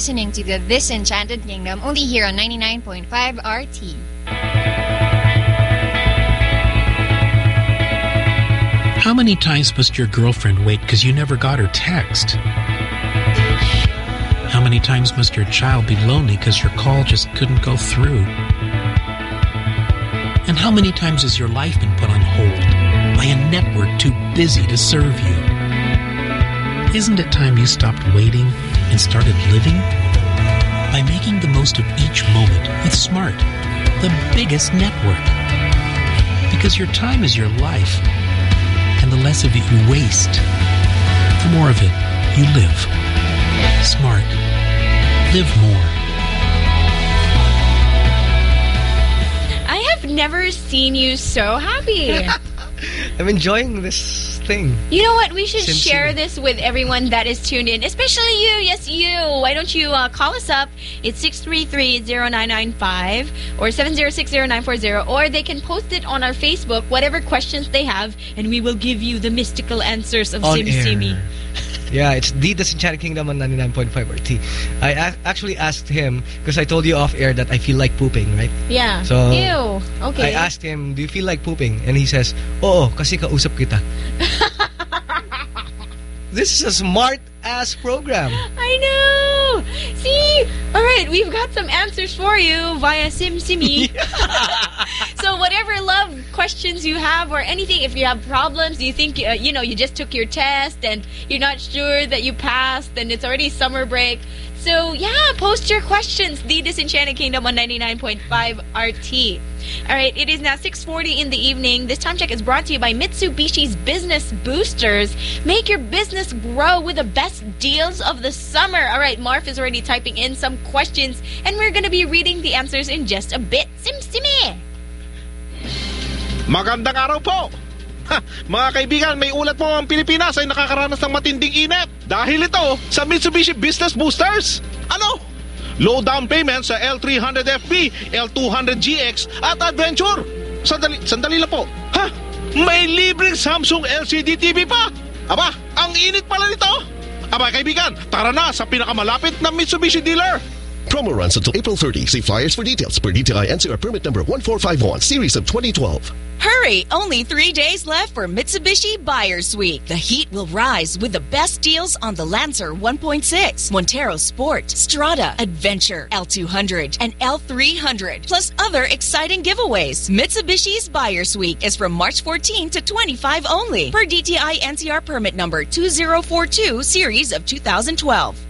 listening to the Disenchanted Kingdom only here on 99.5 RT. How many times must your girlfriend wait because you never got her text? How many times must your child be lonely because your call just couldn't go through? And how many times has your life been put on hold by a network too busy to serve you? Isn't it time you stopped waiting and started living? By making the most of each moment with Smart, the biggest network. Because your time is your life, and the less of it you waste, the more of it you live. Smart. Live more. I have never seen you so happy. I'm enjoying this thing. You know what? We should Sim share this with everyone that is tuned in, especially you. Yes, you. Why don't you uh, call us up? It's 633-0995 or 7060940 or they can post it on our Facebook, whatever questions they have, and we will give you the mystical answers of On Sim. Simi. Yeah, it's the Disenchanted Kingdom on 99.5 RT. I actually asked him, because I told you off air that I feel like pooping, right? Yeah. So, Ew. Okay. I asked him, do you feel like pooping? And he says, Oo, kasi kausap kita. this is a smart-ass program. I know. See? All right, we've got some answers for you via SimSimi. so whatever love questions you have or anything, if you have problems, you think, uh, you know, you just took your test and you're not sure that you passed and it's already summer break. So, yeah, post your questions. The Disenchanted Kingdom on 99.5 RT. All right, it is now 6.40 in the evening. This time check is brought to you by Mitsubishi's Business Boosters. Make your business grow with the best deals of the summer. All right, Marf is already typing in some questions, and we're going to be reading the answers in just a bit. Simsimi! Magandang araw po! Mga kaibigan, may ulat po ang Pilipinas ay nakakaranas ng matinding init. Dahil ito sa Mitsubishi Business Boosters. Ano? Low down payment sa L300FB, L200GX at Adventure. Sandali, sandali lang po. Ha? May libreng Samsung LCD TV pa? Aba, ang init pala nito. Aba kaibigan, tara na sa pinakamalapit na Mitsubishi dealer. Promo runs until April 30. See flyers for details per DTI NCR permit number 1451, series of 2012. Hurry! Only three days left for Mitsubishi Buyers Week. The heat will rise with the best deals on the Lancer 1.6, Montero Sport, Strada, Adventure, L200, and L300, plus other exciting giveaways. Mitsubishi's Buyers Week is from March 14 to 25 only, per DTI NCR permit number 2042, series of 2012.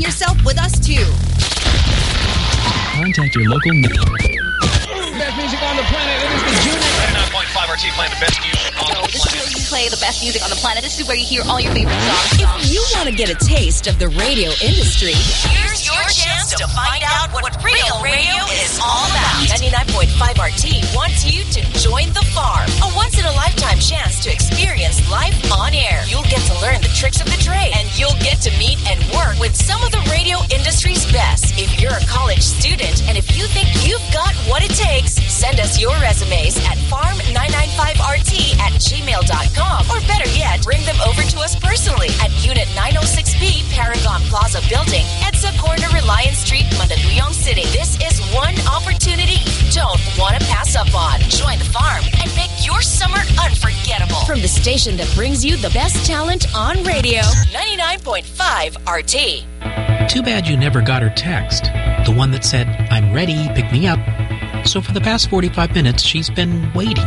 yourself with us too. Contact your local. Best music on the planet. It is the Junior. 99.5 RT playing the best music on the This is where you play the best music on the planet. This is where you hear all your favorite songs. If you want to get a taste of the radio industry, Here's your chance to find out what real radio is all about. 99.5 RT wants you to join the farm. A once in a lifetime chance to experience life on air. You'll get to learn the tricks of the trade and you'll get to meet and work with some of the radio industry's best. If you're a college student and if you think you've got what it takes, send us your resumes at farm995rt at gmail.com. Or better yet, bring them over to us personally at Unit 906B Paragon Plaza Building, EDSA Corner Reliance Street, Mandaluyong City. This is one opportunity you don't want to pass up on. Join the farm and make your summer unforgettable. From the station that brings you the best talent on radio, 99.5 RT. Too bad you never got her text. The one that said, I'm ready, pick me up. So for the past 45 minutes, she's been waiting,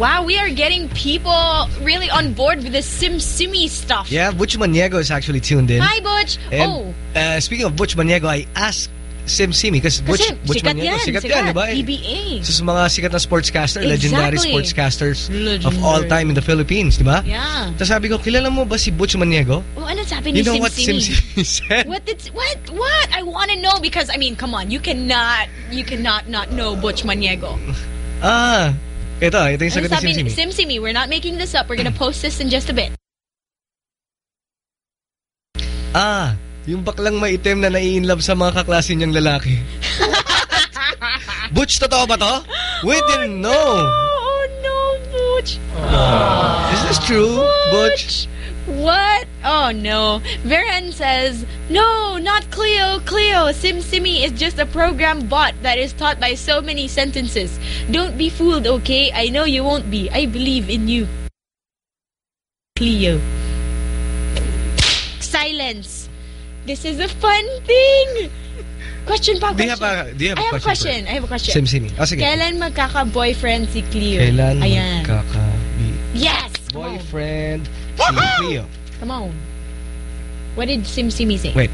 Wow, we are getting people really on board with the Sim Simi stuff. Yeah, Butch Maniego is actually tuned in. Hi, Butch. And, oh. uh, speaking of Butch Maniego, I asked Sim Simi because Butch, Kasi Butch sikat Maniego, yan, sikat, sikat. yan, di ba? PBA. Isa sa mga sikat na sportscaster, legendary Exactly. sportscasters of all time in the Philippines, di ba? Yeah. Tapos sabi ko, kilala mo ba si Butch Maniego? Oh, ano sabi You know Sim what Sim Simi? Simi said? What did what what? I want to know because I mean, come on, you cannot you cannot not know Butch Maniego. Ah, ito, ito yung Ano sagot Sim ni Simi. Sim Simi? We're not making this up. We're gonna post this in just a bit. Ah, yung baklang maitim na nai-inlove sa mga kaklase niyang lalaki. Butch, totoo ba to? We didn't know. Oh no, Butch. Is this true, Butch? What? Oh no. Varen says, No, not Cleo. Cleo. Sim Simi is just a program bot that is taught by so many sentences. Don't be fooled, okay? I know you won't be. I believe in you. Cleo. Silence. This is a fun thing. Question pa, Do you have a- do you have a I have a question question. I have a question. Sim Simi. Oh, ah, sige. Kailan magkaka-boyfriend si Cleo? Kailan Ayan. magkakabi Yes! Boyfriend si Cleo? Come on. What did Sim Simi say? Wait.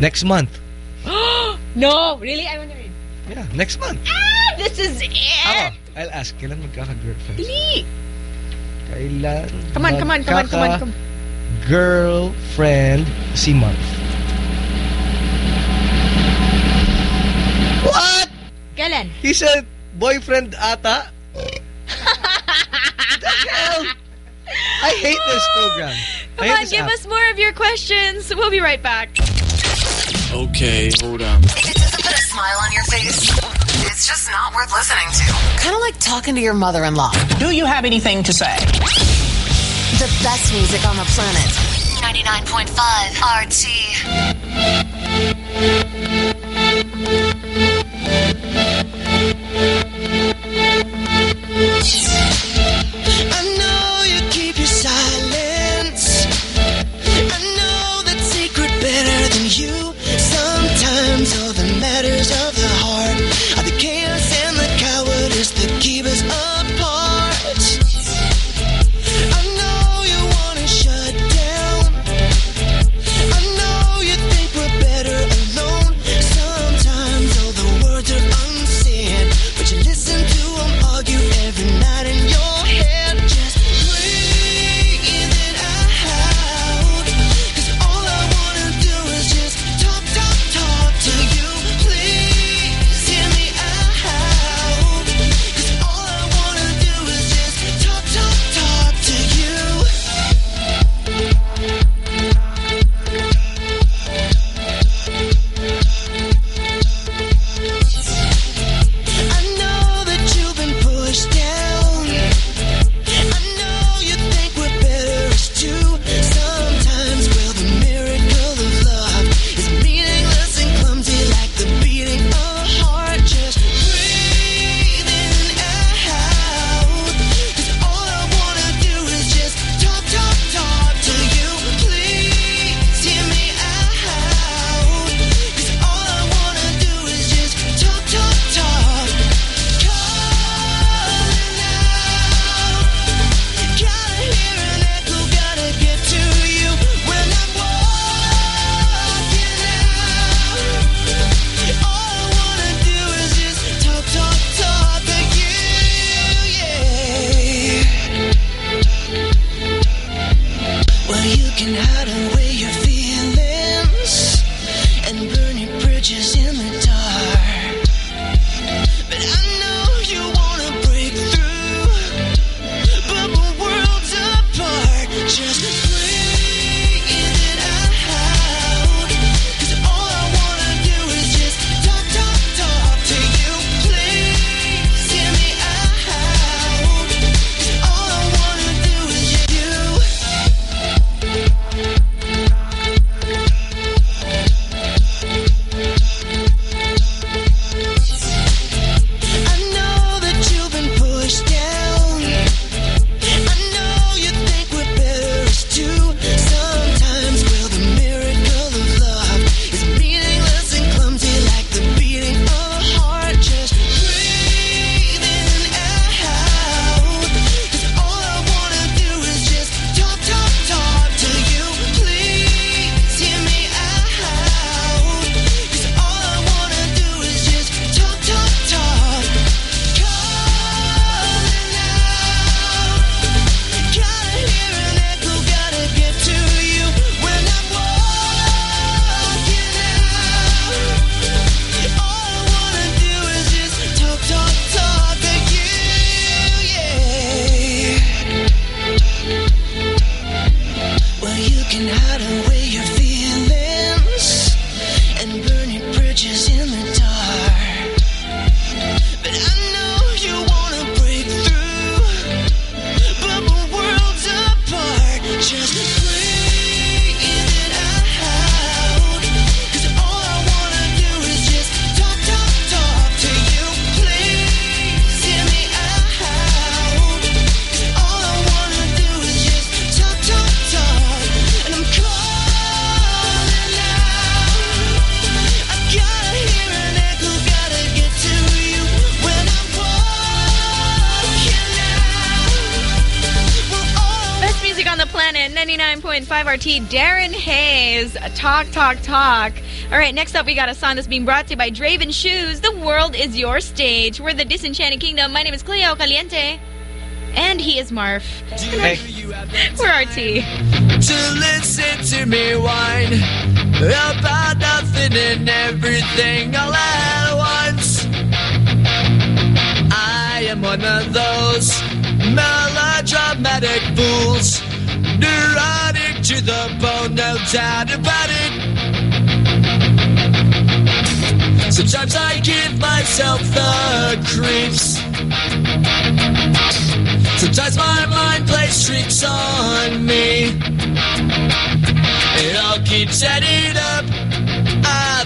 Next month. no! Really? I want to read. Yeah, next month. Ah! This is it! Ako, I'll ask, kailan magkaka-girlfriend? Dali! Kailan Come on, come on, come on, come on, come on. Girlfriend si month. What? Kailan? He said boyfriend ata? the hell? I hate this program. Come on, give app. us more of your questions. We'll be right back. Okay, hold on. It doesn't put a smile on your face. It's just not worth listening to. Kind of like talking to your mother-in-law. Do you have anything to say? The best music on the planet. 99.5 RT. 99.5 RT, Darren Hayes, Talk, Talk, Talk. All right, next up, we got a song that's being brought to you by Draven Shoes, The World is Your Stage. We're the Disenchanted Kingdom. My name is Cleo Caliente, and he is Marf. Hey. We're RT. To listen to me whine about nothing and everything all at once. I am one of those melodramatic fools Neurotic to the bone, no doubt about it. Sometimes I give myself the creeps. Sometimes my mind plays tricks on me. It all keeps adding up. I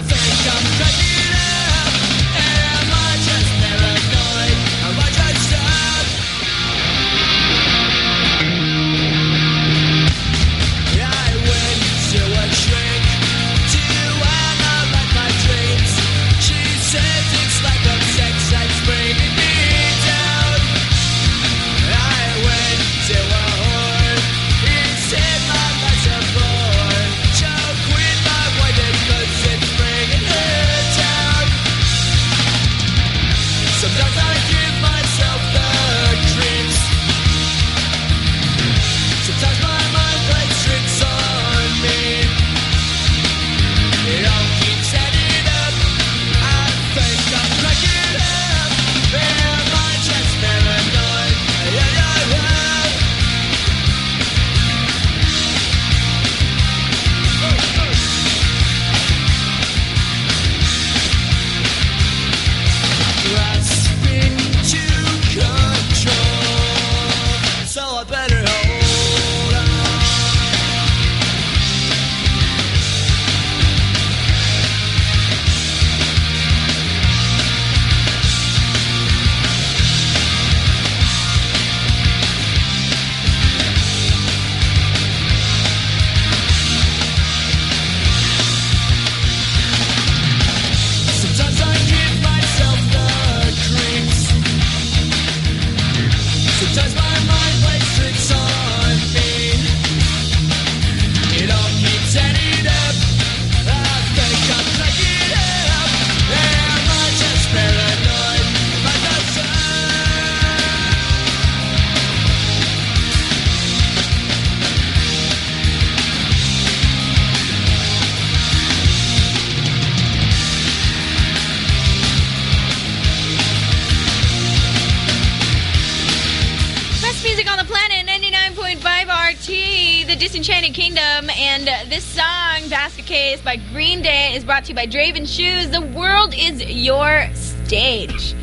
Disenchanted Kingdom, and this song, Basket Case by Green Day, is brought to you by Draven Shoes. The world is your stage.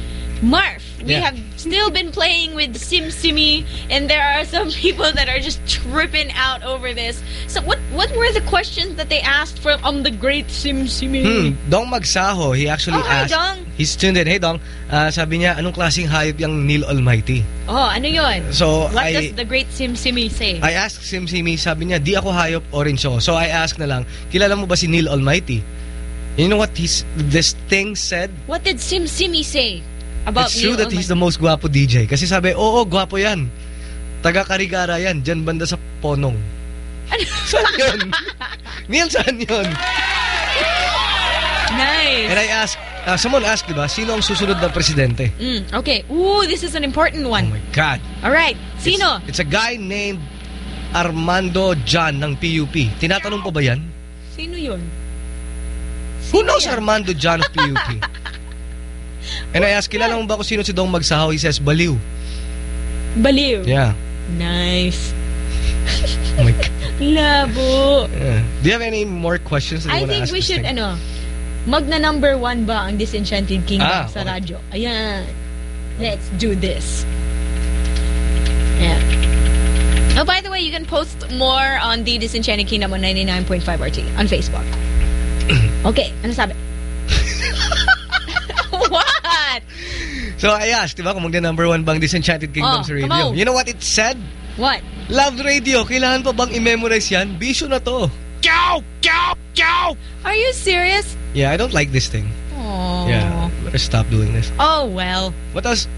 Marf, we Yeah. have still been playing with Sim Simi, and there are some people that are just tripping out over this. So, what what were the questions that they asked from um, the great Sim Simi? Hmm, Dong Magsaho, he actually Oh, hi, asked. Dong. He's tuned in. Hey, Dong. Uh, sabi niya, anong klaseng hayop yung Neil Almighty? Oh, ano yun? So, what I- does the great Sim Simi say? I asked Sim Simi, sabi niya, di ako hayop, orange ako. So I asked na lang, kilala mo ba si Neil Almighty? You know what he's, this thing said? what did Sim Simi say about It's true Neil that he's the most gwapo DJ. Kasi sabi, oo, gwapo yan. Taga Karigara yan, dyan banda sa Ponong. saan yun? Neil, saan yun? Nice. And I asked, uh, someone asked, di ba, sino ang susunod na presidente? Mm, okay. Ooh, this is an important one. God. All right. Sino? It's a guy named Armando John ng PUP. Tinatanong pa ba yan? Sino yun? Who knows Armando John of PUP? And I asked, kilala mo ba kung sino si Dong Magsahaw? He says, Baliw. Baliw. Yeah. Nice. Oh my God. Labo. Yeah. Do you have any more questions I think we should, thing? ano, magna number one ba ang Disenchanted Kingdom Ah, sa okay. radyo? Ayan. Let's do this. Yeah. Oh, by the way, you can post more on the Disenchanted Kingdom on 99.5 RT on Facebook. okay, ano sabi? what? So I asked, di ba, kung magna number one bang Disenchanted Kingdom Oh, sa radio. You know what it said? What? Love radio. Kailangan pa bang i-memorize yan? Bisyo na to. Cow! Cow! Cow! Are you serious? Yeah, I don't like this thing. Oh. Yeah, better stop doing this. Oh, well. What else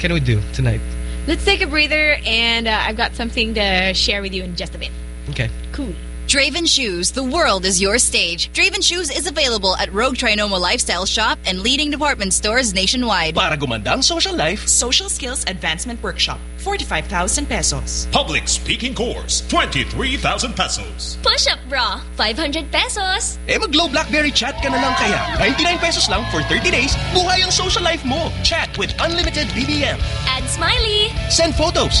can we do tonight? Let's take a breather, and uh, I've got something to share with you in just a bit. Okay. Cool. Draven Shoes, the world is your stage. Draven Shoes is available at Rogue Trinoma Lifestyle Shop and leading department stores nationwide. Para gumanda ang social life, Social Skills Advancement Workshop, 45,000 pesos. Public speaking course, 23,000 pesos. Push-up bra, 500 pesos. eh mag-Globe Blackberry chat ka na lang kaya. 99 pesos lang for 30 days, buhay ang social life mo. Chat with unlimited BBM. Add smiley. Send photos.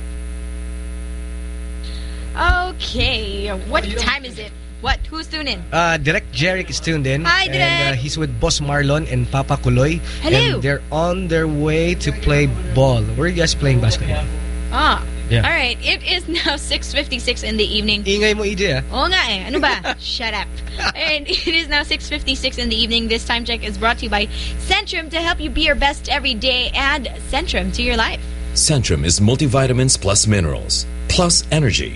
Okay, what time is it? What? Who's tuning? In? Uh, Direct Jeric is tuned in. Hi, And uh, he's with Boss Marlon and Papa Kuloy. Hello. And they're on their way to play ball. Where are you guys playing basketball? Ah. Yeah. All right. It is now 6.56 in the evening. Ingay mo, EJ, ah. Oo nga eh. Ano ba? Shut up. And it is now 6.56 in the evening. This time check is brought to you by Centrum to help you be your best every day. Add Centrum to your life. Centrum is multivitamins plus minerals, plus energy,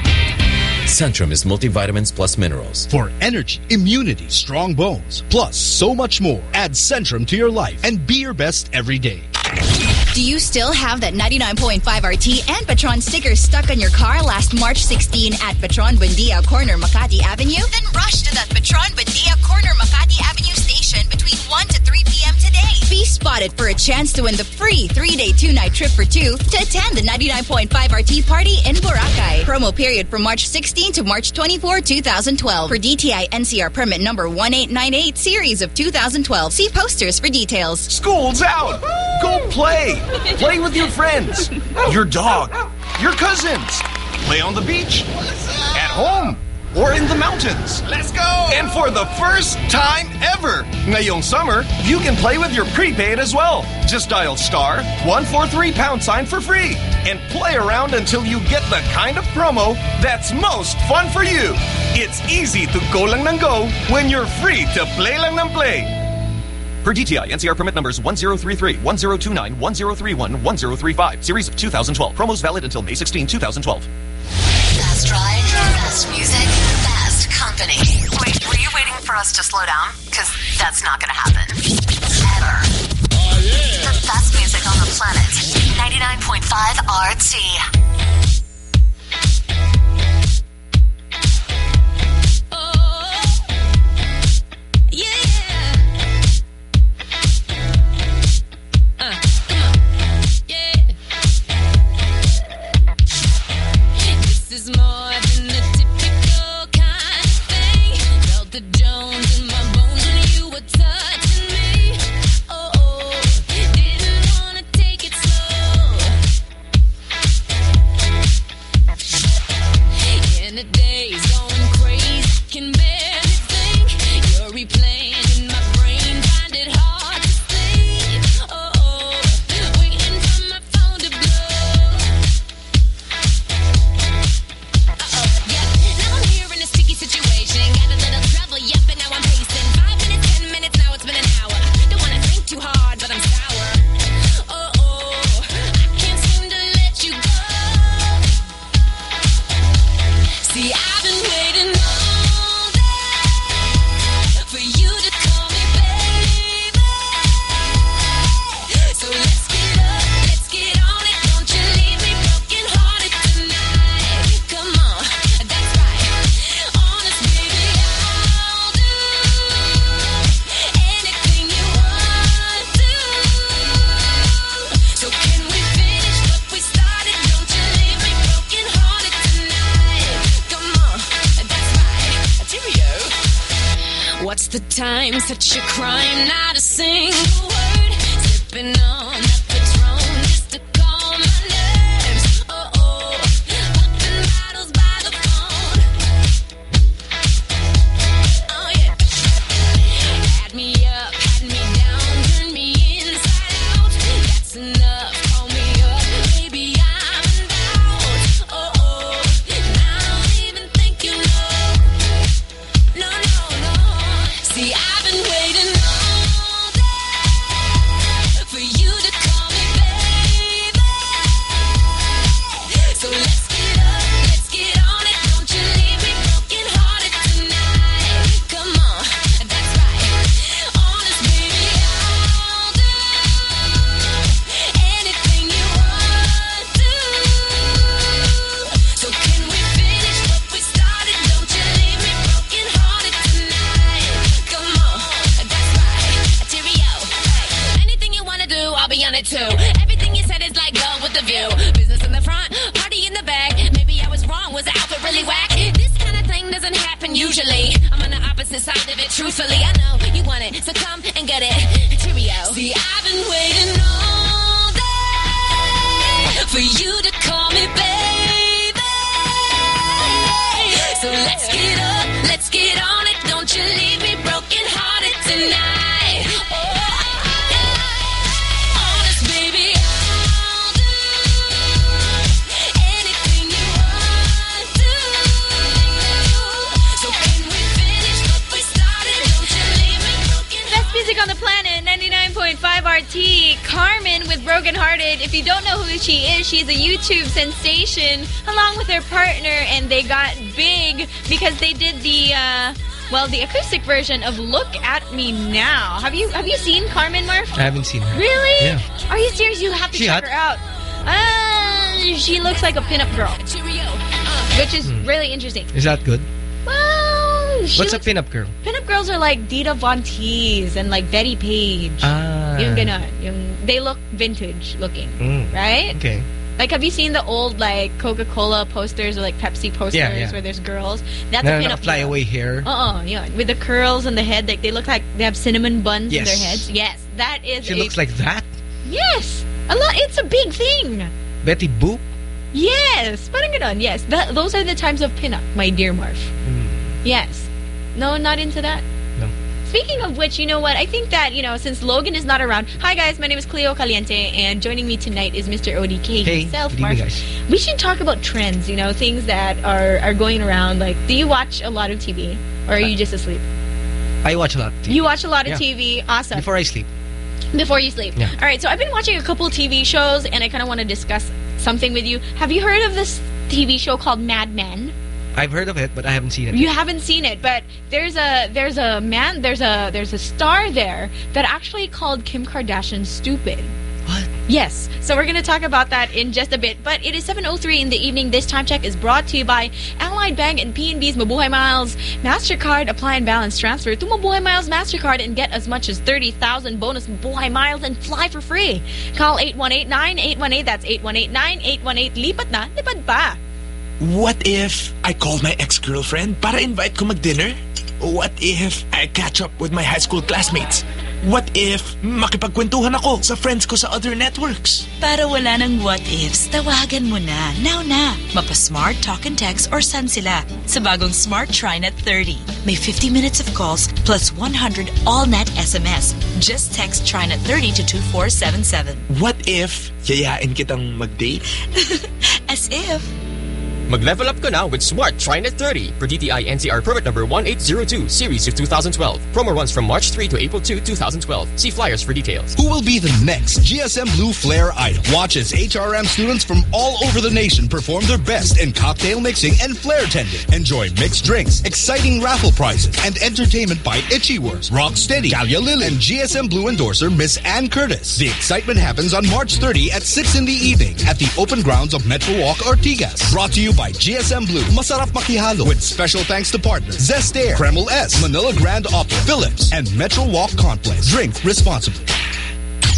Centrum is multivitamins plus minerals. For energy, immunity, strong bones, plus so much more. Add Centrum to your life and be your best every day. Do you still have that 99.5 RT and Petron sticker stuck on your car last March 16 at Petron Buendia Corner, Makati Avenue? Then rush to that Petron Buendia Corner, Makati Avenue station between 1 to 3 p.m. today. Be spotted for a chance to win the free three-day, two-night trip for two to attend the 99.5 RT party in Boracay. Promo period from March 16 to March 24, 2012. For DTI NCR permit number 1898, series of 2012. See posters for details. School's out! Go play! Play with your friends, your dog, your cousins. Play on the beach, at home, or in the mountains. Let's go! And for the first time ever, ngayong summer, you can play with your prepaid as well. Just dial star 143 pound sign for free and play around until you get the kind of promo that's most fun for you. It's easy to go lang ng go when you're free to play lang ng play. Per DTI NCR permit numbers 1033, 1029, 1031, 1035. Series of 2012. Promos valid until May 16, 2012. Fast drive, us to slow down? Because that's not going to happen. Ever. Oh, the best music on the planet. 99.5 RT. I'm the side of it, truthfully. I know you want it, so come and get it. Cheerio. See, I've Karmin with Broken Hearted. If you don't know who she is, she's a YouTube sensation along with her partner, and they got big because they did the. Uh, well, the acoustic version of "Look at Me Now." Have you have you seen Karmin Marf? I haven't seen her. Really? Yeah. Are you serious? You have to She check hot? her out. Uh, she looks like a pinup girl, which is really interesting. Is that good? What's a looks- pinup girl? Pinup girls are like Dita Von Teese and like Bettie Page. Ah. Yung ganon. Yung, they look vintage looking, Mm. right? Okay. Like, have you seen the old like Coca-Cola posters or like Pepsi posters Yeah, yeah. where there's girls? That's No, a no, pinup fly girl. away hair. Uh-uh, yeah. With the curls on the head, like they look like they have cinnamon buns in their heads. Yes, that is. She a, looks like that. Yes, a lot. It's a big thing. Betty Boop. Yes, parang ganon. Yes, that, those are the times of pinup, my dear Marf. Yes. No, not into that. No. Speaking of which, you know what? I think that, you know, since Logan is not around. Hi, guys. My name is Cleo Caliente, and joining me tonight is Mr. ODK Hey, himself, Marf. guys. We should talk about trends, you know, things that are, are going around. Like, do you watch a lot of TV? Or are you just asleep? I watch a lot. of TV. You watch a lot of Yeah. TV. Awesome. Before I sleep. Before you sleep. Yeah. All right, so I've been watching a couple TV shows and I kind of want to discuss something with you. Have you heard of this TV show called Mad Men? I've heard of it, but I haven't seen it. You haven't seen it, but there's a there's a man there's a there's a star there that actually called Kim Kardashian stupid. What? Yes. So we're going to talk about that in just a bit. But it is 7.03 in the evening. This time check is brought to you by Allied Bank and PNB's Mabuhay Miles. MasterCard, apply and balance transfer to Mabuhay Miles MasterCard and get as much as 30,000 bonus Mabuhay Miles and fly for free. Call 8189-818. That's 8189-818. Lipat na, lipad pa. What if I call my ex-girlfriend para invite ko mag-dinner? What if I catch up with my high school classmates? What if makipagkwentuhan ako sa friends ko sa other networks? Para wala ng what ifs, tawagan mo na. Now na. Mapa-smart, talk and text or send sila sa bagong Smart TriNet 30. May 50 minutes of calls plus 100 all-net SMS. Just text TriNet 30 to 2477. What if yayain kitang mag-date? As if. Mag-level up ka na with Smart TriNet 30 per DTI NCR permit number 1802 series of 2012. Promo runs from March 3 to April 2, 2012. See flyers for details. Who will be the next GSM Blue Flair idol? Watch as HRM students from all over the nation perform their best in cocktail mixing and flair tending. Enjoy mixed drinks, exciting raffle prizes, and entertainment by Itchyworms, Rocksteady, Galia Lily, and GSM Blue endorser Miss Anne Curtis. The excitement happens on March 30 at 6 in the evening at the open grounds of Metro Walk Ortigas. Brought to you by GSM Blue, Masarap Makihalo, with special thanks to partners Zestair, Kreml S, Manila Grand Opera, Philips, and Metro Walk Complex. Drink responsibly.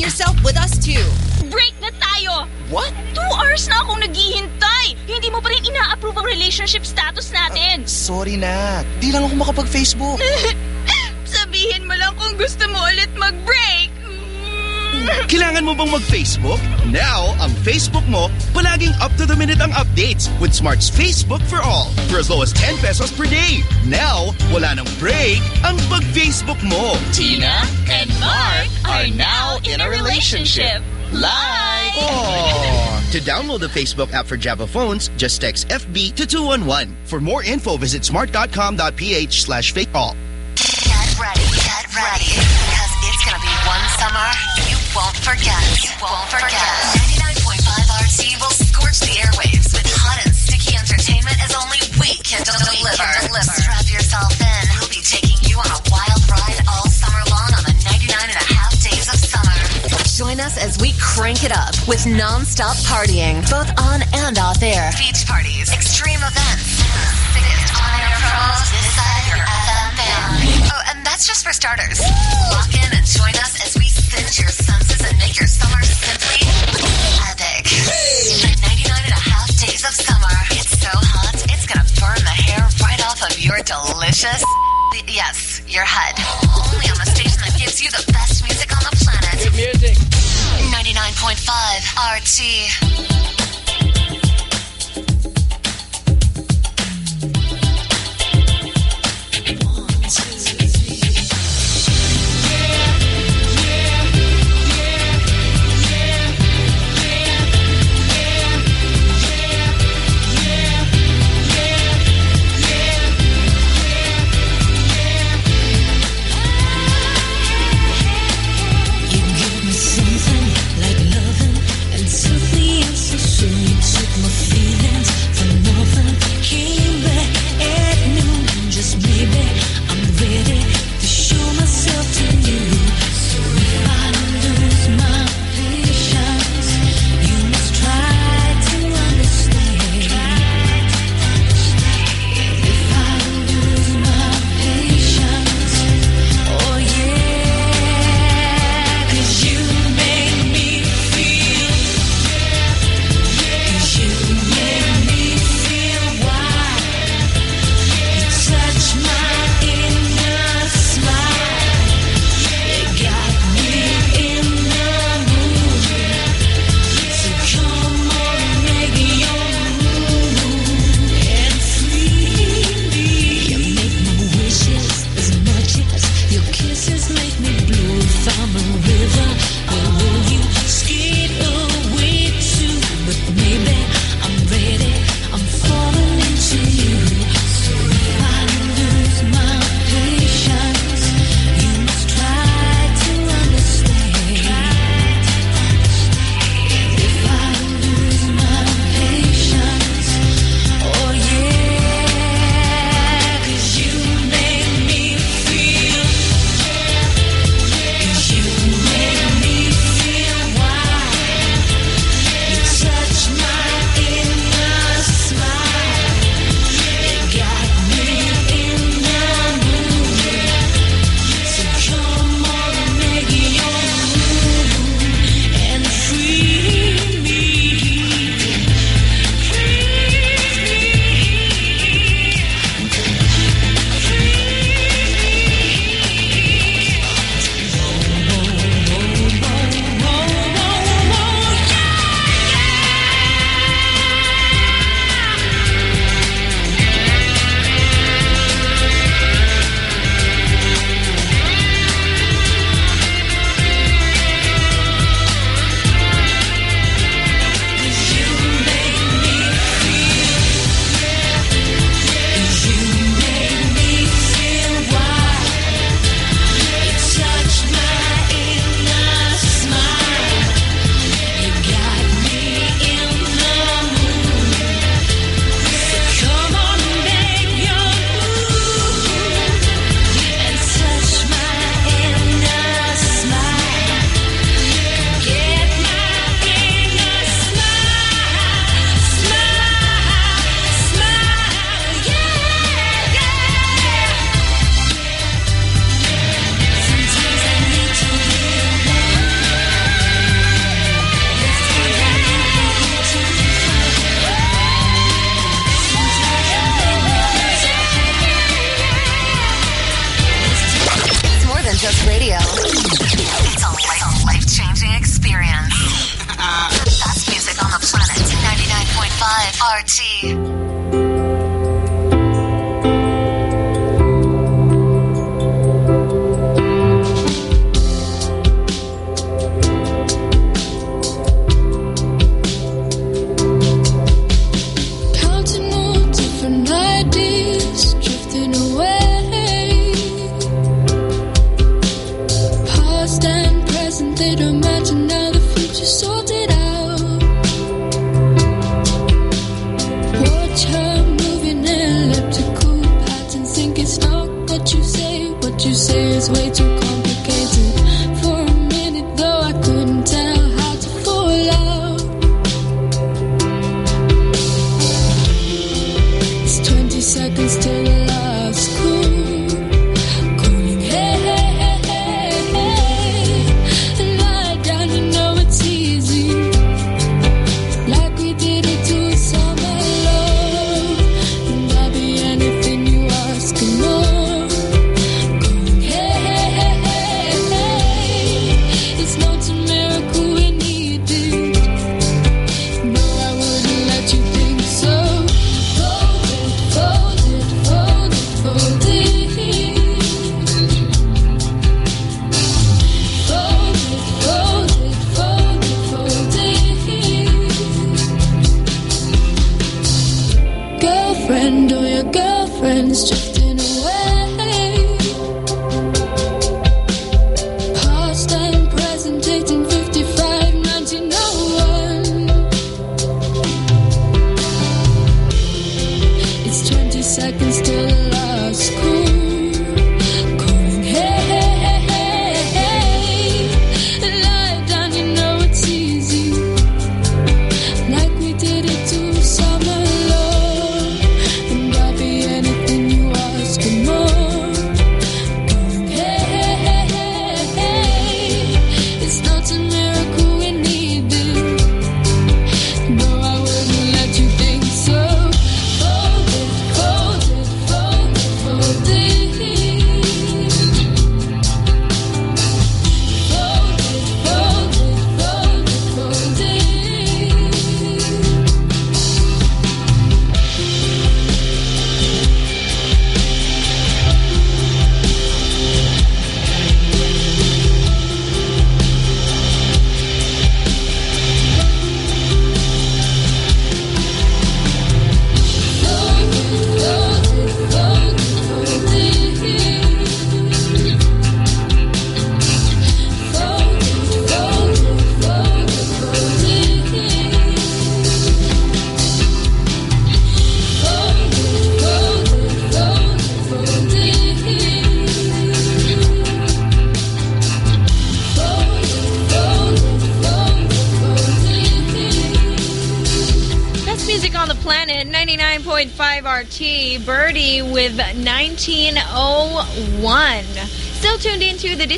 yourself with us too. Break na tayo! What? Two hours na akong naghihintay! Hindi mo pa rin ina-approve ang relationship status natin! Sorry na. Di lang ako makapag-Facebook. Sabihin mo lang kung gusto mo ulit mag-break! Kailangan mo bang mag-Facebook? Now, ang Facebook mo, palaging up-to-the-minute ang updates with Smart's Facebook for All for as low as 10 pesos per day. Now, wala nang break ang pag-Facebook mo. Tina and Mark are now in a relationship. Like! Oh. To download the Facebook app for Java phones, just text FB to 211. For more info, visit smart.com.ph slash fake all. Get ready, get ready. Because it's gonna be one summer you won't forget. You won't forget. 99.5 RT will scorch the airwaves with hot and sticky entertainment as only we can deliver. Strap yourself in. We'll be taking you on a wild ride all summer long on the 99 and a half days of summer. Join us as we crank it up with non-stop partying, both on and off air. Beach parties, extreme events, sickest on-air pros this side your FM fan. Oh, and that's just for starters. Lock in and join us make your summer simply epic. The 99 and a half days of summer. It's so hot, it's gonna burn the hair right off of your delicious... Yes, your head. Only on the station that gives you the best music on the planet. Good music. 99.5 RT.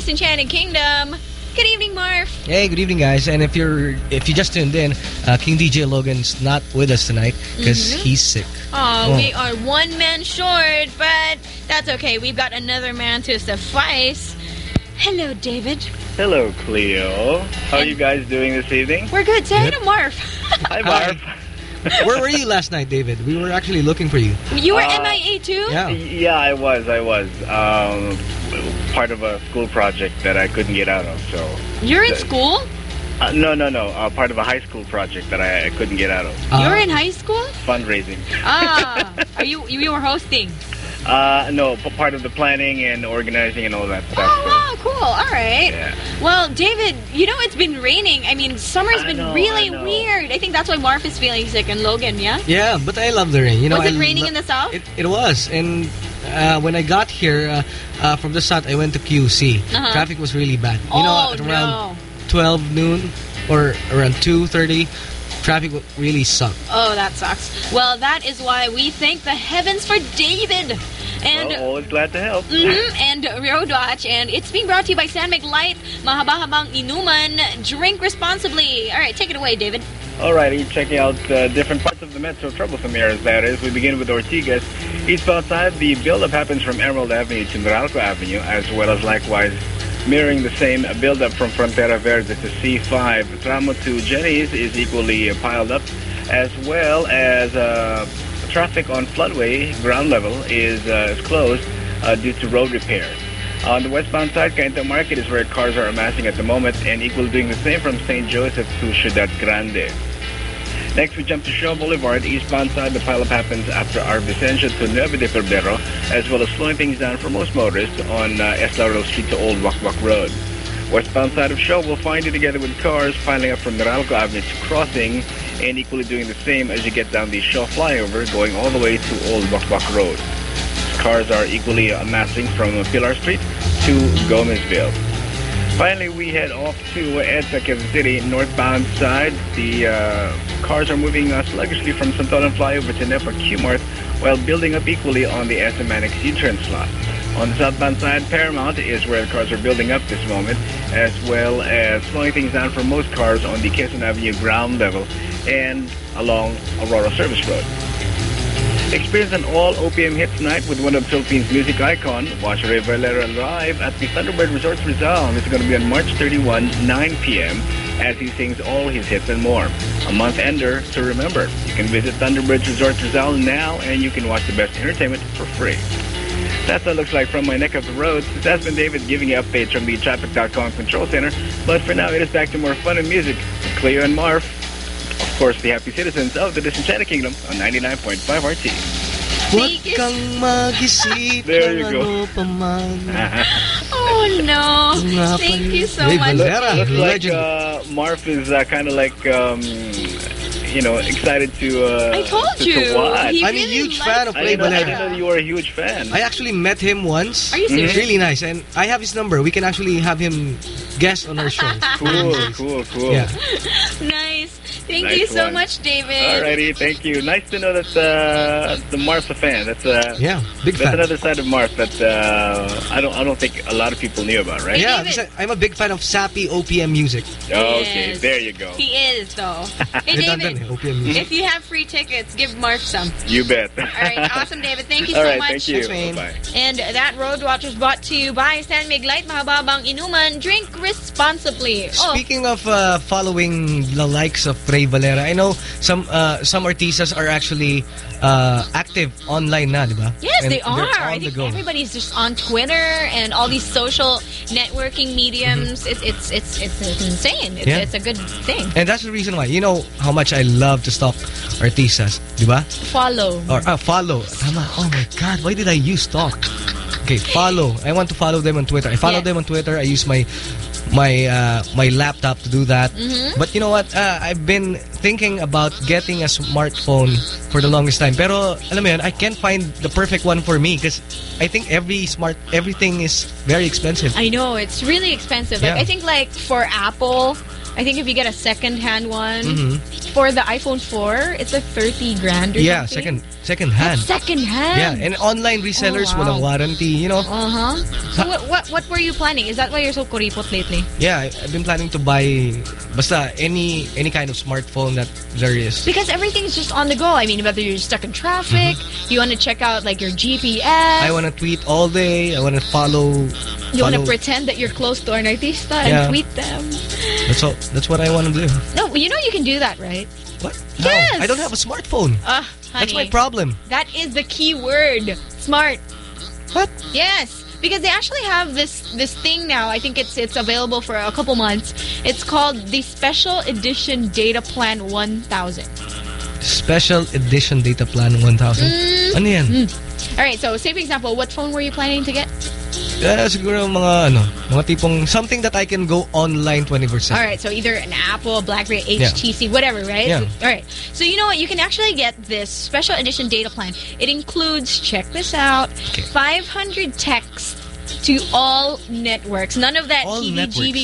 Disenchanted Kingdom. Good evening, Marv. Hey, good evening, guys. And if you're if you just tuned in, uh, King DJ Logan's not with us tonight because Mhm. he's sick. Oh, we are one man short, but that's okay. We've got another man to suffice. Hello, David. Hello, Cleo. How are you guys doing this evening? We're good. Say hi to Marv. Hi, Marv. Where were you last night, David? We were actually looking for you. You were Uh, MIA too? Yeah, I was. I was. Um, part of a school project that I couldn't get out of. So. You're in school? Uh, no, no, no. Uh, part of a high school project that I, I couldn't get out of. You're in high school? Fundraising. Ah, are you you were hosting? Uh, no, part of the planning and organizing and all that stuff. Oh, wow, cool. All right. Yeah. Well, David, you know it's been raining. I mean, summer's been know, really I weird. I think that's why Marv is feeling sick and Logan, yeah? Yeah, but I love the rain. You know, was I it raining in the south? It, it was, and uh, when I got here uh, uh, from the south, I went to QC. Uh-huh. Traffic was really bad. You know, Oh, at around no. 12 noon or around 2:30, traffic w- really sucked. Oh, that sucks. Well, that is why we thank the heavens for David. And Well, always glad to help. Mhm, and Road Watch. And it's being brought to you by San Mig Light. Mahaba-habang inuman. Drink responsibly. All right, take it away, David. Alrighty, checking out uh, different parts of the Metro troublesome areas, that is. We begin with Ortigas. Eastbound side, the buildup happens from Emerald Avenue to Meralco Avenue, as well as likewise mirroring the same buildup from Frontera Verde to C5. Tramo to Jenny's is equally piled up. as well as uh, traffic on Floodway ground level is, uh, is closed uh, due to road repair. On the westbound side, Cainta Market is where cars are amassing at the moment and equal doing the same from St. Joseph to Ciudad Grande. Next, we jump to Shaw Boulevard. Eastbound side, the pileup happens after our Vicencio to Nueve de Febrero, as well as slowing things down for most motorists on uh. Street to Old Wack Wack Road. Westbound side of Shaw will find you together with cars piling up from Meralco Avenue to Crossing and equally doing the same as you get down the Shaw flyover going all the way to Old Wack Wack Road. Cars are equally amassing from Pilar Street to Gomezville. Finally, we head off to Quezon City, northbound side. The uh, cars are moving uh, sluggishly from Santolan flyover to Nepa Q-Mart while building up equally on the SM U-turn slot. On the southbound side, Paramount is where the cars are building up this moment, as well as slowing things down for most cars on the Quezon Avenue ground level and along Aurora Service Road. Experience an all OPM hits night with one of Philippines' music icon. Watch Rey Valera live at the Thunderbird Resorts Rizal. Is going to be on March 31, 9 p.m. as he sings all his hits and more. A month ender to remember. You can visit Thunderbird Resorts Rizal now and you can watch the best entertainment for free. That's what it looks like from my neck of the roads. This has been David giving you updates from the Traffic.com Control Center. But for now, it is back to more fun and music. Cleo and Marv. Of course, the happy citizens of the Disenchanted Kingdom on 99.5 RT. Huwag kang mag-isip There you ng go. ano pa man. Oh no! Thank you so Rey much. Valera. Looks like Legend. uh, Marv is uh, kind of like, um, you know, excited to. Uh, I told to, you. To watch. I'm a huge fan of I Rey I didn't know you were a huge fan. I actually met him once. Are you serious? It's really nice, and I have his number. We can actually have him guest on our show. cool, cool, cool. Yeah. Nice. Thank Nice you so one. much, David. Alrighty, thank you. Nice to know that uh, the Marv's a fan. That's uh, Yeah, big that's fan. another side of Marv that uh, I don't I don't think a lot of people knew about, right? Yeah, because I- I'm a big fan of sappy OPM music. Okay, Yes. there you go. He is, though. Hey, David, OPM music. if you have free tickets, give Mark some. You bet. All right, awesome, David. Thank you All so right, much. thank you. Thanks, man. Bye. And that Road Watch was brought to you by San Mig Light Mahababang Inuman. Drink responsibly. Oh, Speaking of uh, following the likes of Rey Valera, I know some uh, some artistas are actually uh, active online na, di ba? Yes, And they they're. I think go. everybody's just on Twitter and all these social networking mediums. It, it's it's it's insane. It's. Yeah. it's a good thing. And that's the reason why. You know how much I love to stalk artistas, di ba? Follow. Or ah, follow. Tama. Oh my God, why did I use stalk? Okay, follow. I want to follow them on Twitter. I follow Yeah. them on Twitter. I use my my uh, my laptop to do that. Mhm. But you know what? Uh, I've been thinking about getting a smartphone for the longest time. Pero alam mo yun, I can't find the perfect one for me because I think every smart everything is very expensive. I know it's really expensive. Like I think like for Apple, I think if you get a second-hand one Mhm. for the iPhone 4, it's like 30 grand or Yeah, something. second second hand. Second-hand. Yeah, and online resellers Oh, wow. walang warranty, you know. Uh-huh. So what, what what were you planning? Is that why you're so kuripot lately? Yeah, I've been planning to buy basta any any kind of smartphone that there is. Because everything's just on the go. I mean, whether you're stuck in traffic, you want to check out like your GPS. I want to tweet all day. I want to follow. you want to pretend that you're close to an artista and Yeah. tweet them. That's all. That's what I want to do. No, you know you can do that, right? What? Yes. I don't have a smartphone. Ah, That's my problem. That is the key word. Smart. What? Yes. Because they actually have this this thing now. I think it's it's available for a couple months. It's called the Special Edition Data Plan 1000. Special edition data plan 1000. Mm. Ano yan? All right. So, say for example, what phone were you planning to get? Eh, siguro mga ano, mga tipong something that I can go online 24/7. All right, so either an Apple, BlackBerry, Yeah. HTC, whatever, right? Yeah. All right. So you know what? You can actually get this special edition data plan. It includes, check this out, 500 texts to all networks. None of that All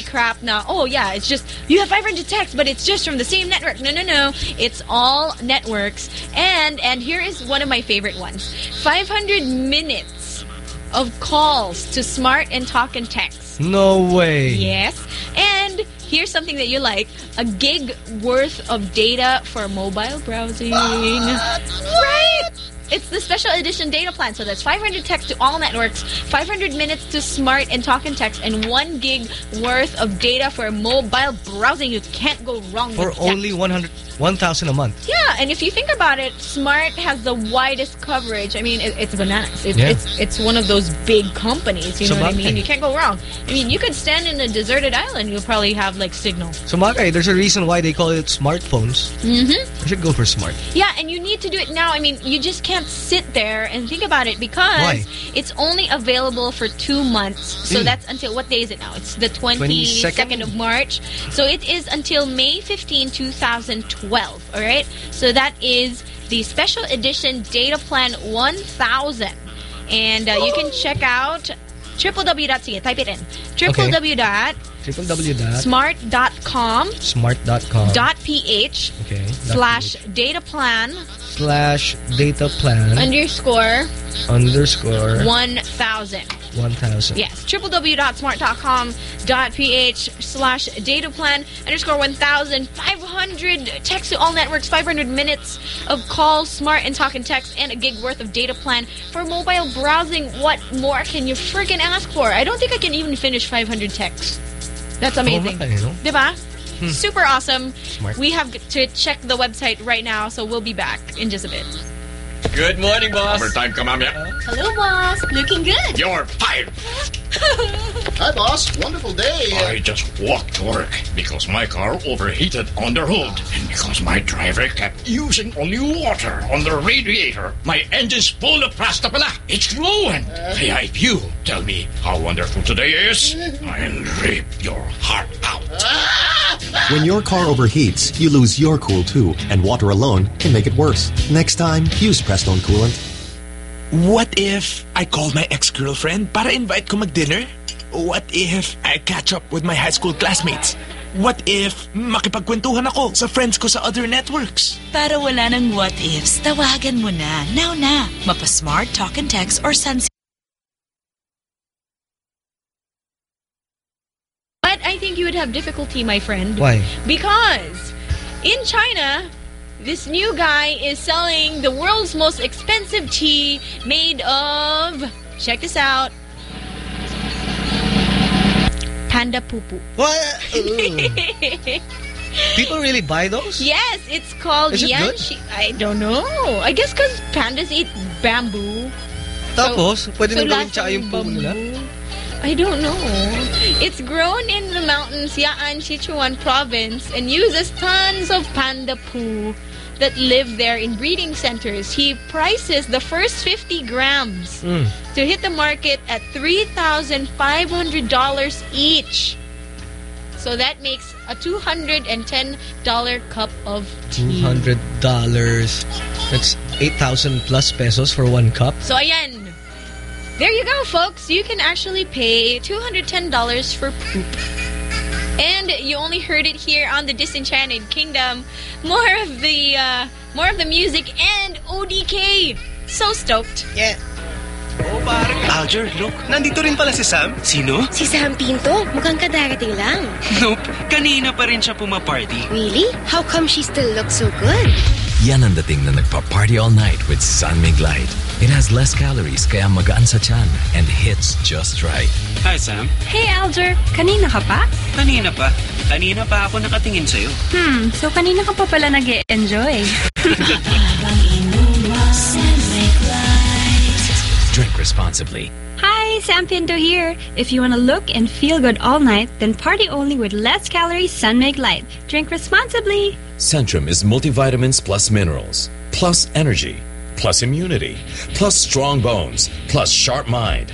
crap now. Oh, yeah, it's just, you have 500 texts, but it's just from the same network. No, no, no. It's all networks. And, and here is one of my favorite ones. 500 minutes of calls to smart and talk and text. No way. Yes. And here's something that you like. A gig worth of data for mobile browsing. Right? It's the special edition data plan. So that's 500 text to all networks, 500 minutes to smart and talk and text, and 1 gig worth of data for mobile browsing. You can't go wrong For only 100 1,000 a month. Yeah, and if you think about it, Smart has the widest coverage. I mean, it, it's bananas. It's, Yeah. it's it's one of those big companies. You know what I mean? You can't go wrong. I mean, you could stand in a deserted island, you'll probably have like signal. So Magay, there's a reason why they call it smartphones. Mm-hmm. I should go for smart. Yeah, and you need to do it now. I mean, you just can't sit there and think about it because Why? it's only available for two months. So Mm. that's until what day is it now? It's the 22nd? 22nd of March. So it is until May 15, 2012. All right? So that is the special edition data plan 1000. And uh, you can check out www. Type it in. www.smart.com www.smart.com dot ph okay, slash data plan. Slash data plan. Underscore. Underscore. 1000 1000. yes www.smart.com.ph slash data plan. Underscore 1000 500 text to all networks. 500 minutes of calls smart and talk and text and a gig worth of data plan for mobile browsing. What more can you freaking ask for? I don't think i can even finish 500 texts that's amazing you know? Diba? Hmm. super awesome Smart. we have to check the website right now so we'll be back in just a bit Good morning, boss. Overtime come on, yeah. Uh, hello boss looking good You're fired. Hi, boss. Wonderful day. I just walked to work because my car overheated on the road and because my driver kept using only water on the radiator. My engine's full of pasta pala. It's flowing. Kaya if you tell me how wonderful today is, I'll rip your heart out. Ah! When your car overheats, you lose your cool too, and water alone can make it worse. Next time, use Prestone Coolant. What if I call my ex-girlfriend para invite ko mag-dinner? What if I catch up with my high school classmates? What if makipagkwentuhan ako sa friends ko sa other networks? Para wala ng what ifs, tawagan mo na. Now na. Mapa-smart, talk and text or Sun But I think you would have difficulty, my friend. Why? Because in China, this new guy is selling the world's most expensive tea made of, check this out, panda poo poo. What? People really buy those? yes, it's called Is it good? I don't know. I guess because pandas eat bamboo. Tapos, pwede so nang gawin tsaka yung puno nila? I don't know. It's grown in the mountains, Ya'an, Sichuan province, and uses tons of panda poo that live there in breeding centers. He prices the first 50 grams Mm. to hit the market at $3,500 each. So that makes a $210 cup of tea. $200. That's 8,000 plus pesos for one cup. So ayan. There you go, folks. You can actually pay $210 for poop. And you only heard it here on the Disenchanted Kingdom. More of the uh, more of the music and ODK. So stoked. Yeah. Alger, look. Nandito rin pala si Sam. Sino? Si Sam Pinto, mukhang kadarating lang. Nope. Kanina pa rin siya pumaparty. Really? How come she still looks so good? Yan ang dating na nagpa-party all night with San Mig Light. It has less calories kaya magaan sa tiyan and hits just right. Hi, Sam. Hey, Alger. Kanina ka pa? Kanina pa. Kanina pa ako nakatingin sa'yo. Hmm, so kanina ka pa pala nag enjoy Drink responsibly. Sam Pinto here. If you want to look and feel good all night, then party only with less calories San Mig Light. Drink responsibly. Centrum is multivitamins plus minerals, plus energy, plus immunity, plus strong bones, plus sharp mind,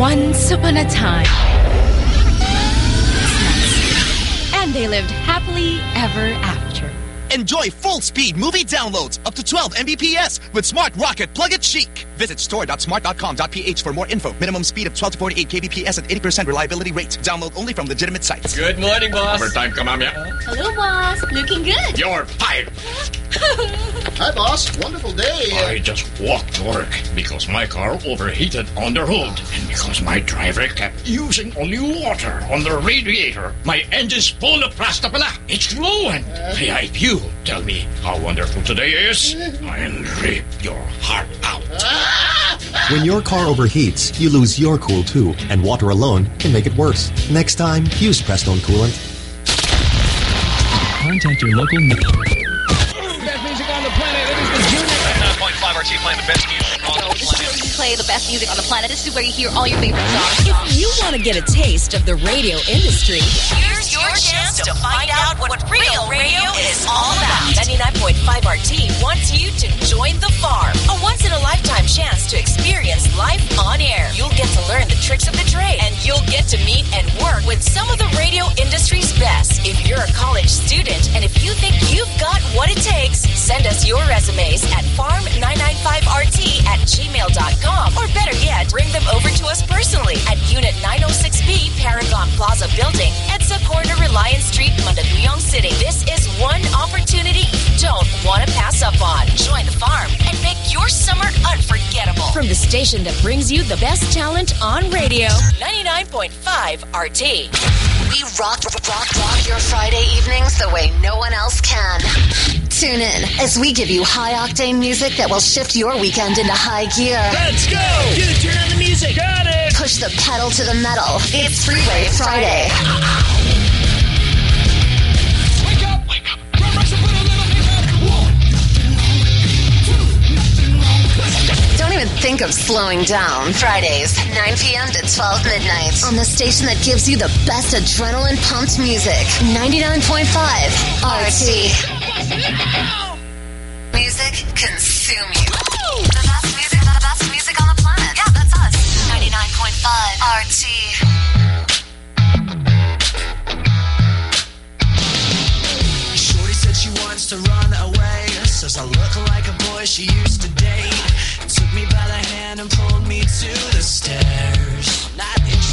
Once upon a time. And they lived happily ever after. Enjoy full speed movie downloads up to 12 Mbps with Smart Rocket Plug It Chic. Visit store.smart.com.ph for more info. Minimum speed of 12 to 48 kbps and 80% reliability rate. Download only from legitimate sites. Good morning, boss. Overtime come on, yeah. Hello, boss. Looking good. You're fired. Hi, boss. Wonderful day. I just walked to work because my car overheated on the road and because my driver kept using only water on the radiator. My engine's full of plastic pala. It's low and uh. hey, if you tell me how wonderful today is, I'll rip your heart out. When your car overheats, you lose your cool too, and water alone can make it worse. Next time, use Prestone Coolant. Contact your local. Best music on the planet. It is the Junior. 9.5 RT playing the best music on the planet. Play the best music on the planet. This is where you hear all your favorite songs. If you want to get a taste of the radio industry, Here's your chance to find out what real radio is all about. 99.5 RT wants you to join the farm. A once in a lifetime chance to experience life on air. You'll get to learn the tricks of the trade and you'll get to meet and work with some of the radio industry's best. If you're a college student and if you think you've got what it takes, send us your resumes at farm995rt at gmail.com or better yet, bring them over to us personally at Unit 906B Paragon Plaza Building, at Corner Reliance Street, Mandaluyong City. This is one opportunity you don't want to pass up on. Join the farm and make your summer unforgettable. From the station that brings you the best talent on radio, 99.5 RT. We rock, rock, rock your Friday evenings the way no one else can. Tune in as we give you high octane music that will shift your weekend into high gear. Let's go! Dude, turn on the music. Got it! Push the pedal to the metal. It's Freeway Friday. Don't even think of slowing down. Fridays, 9 p.m. to 12 midnight on the station that gives you the best adrenaline pumped music. 99.5 RT. Music consume you. The best music, the best music on the planet. Yeah, that's us. 99.5 RT. Shorty said she wants to run away. Says I look like a boy she used to date. Took me by the hand and pulled me to the stairs. Not interesting,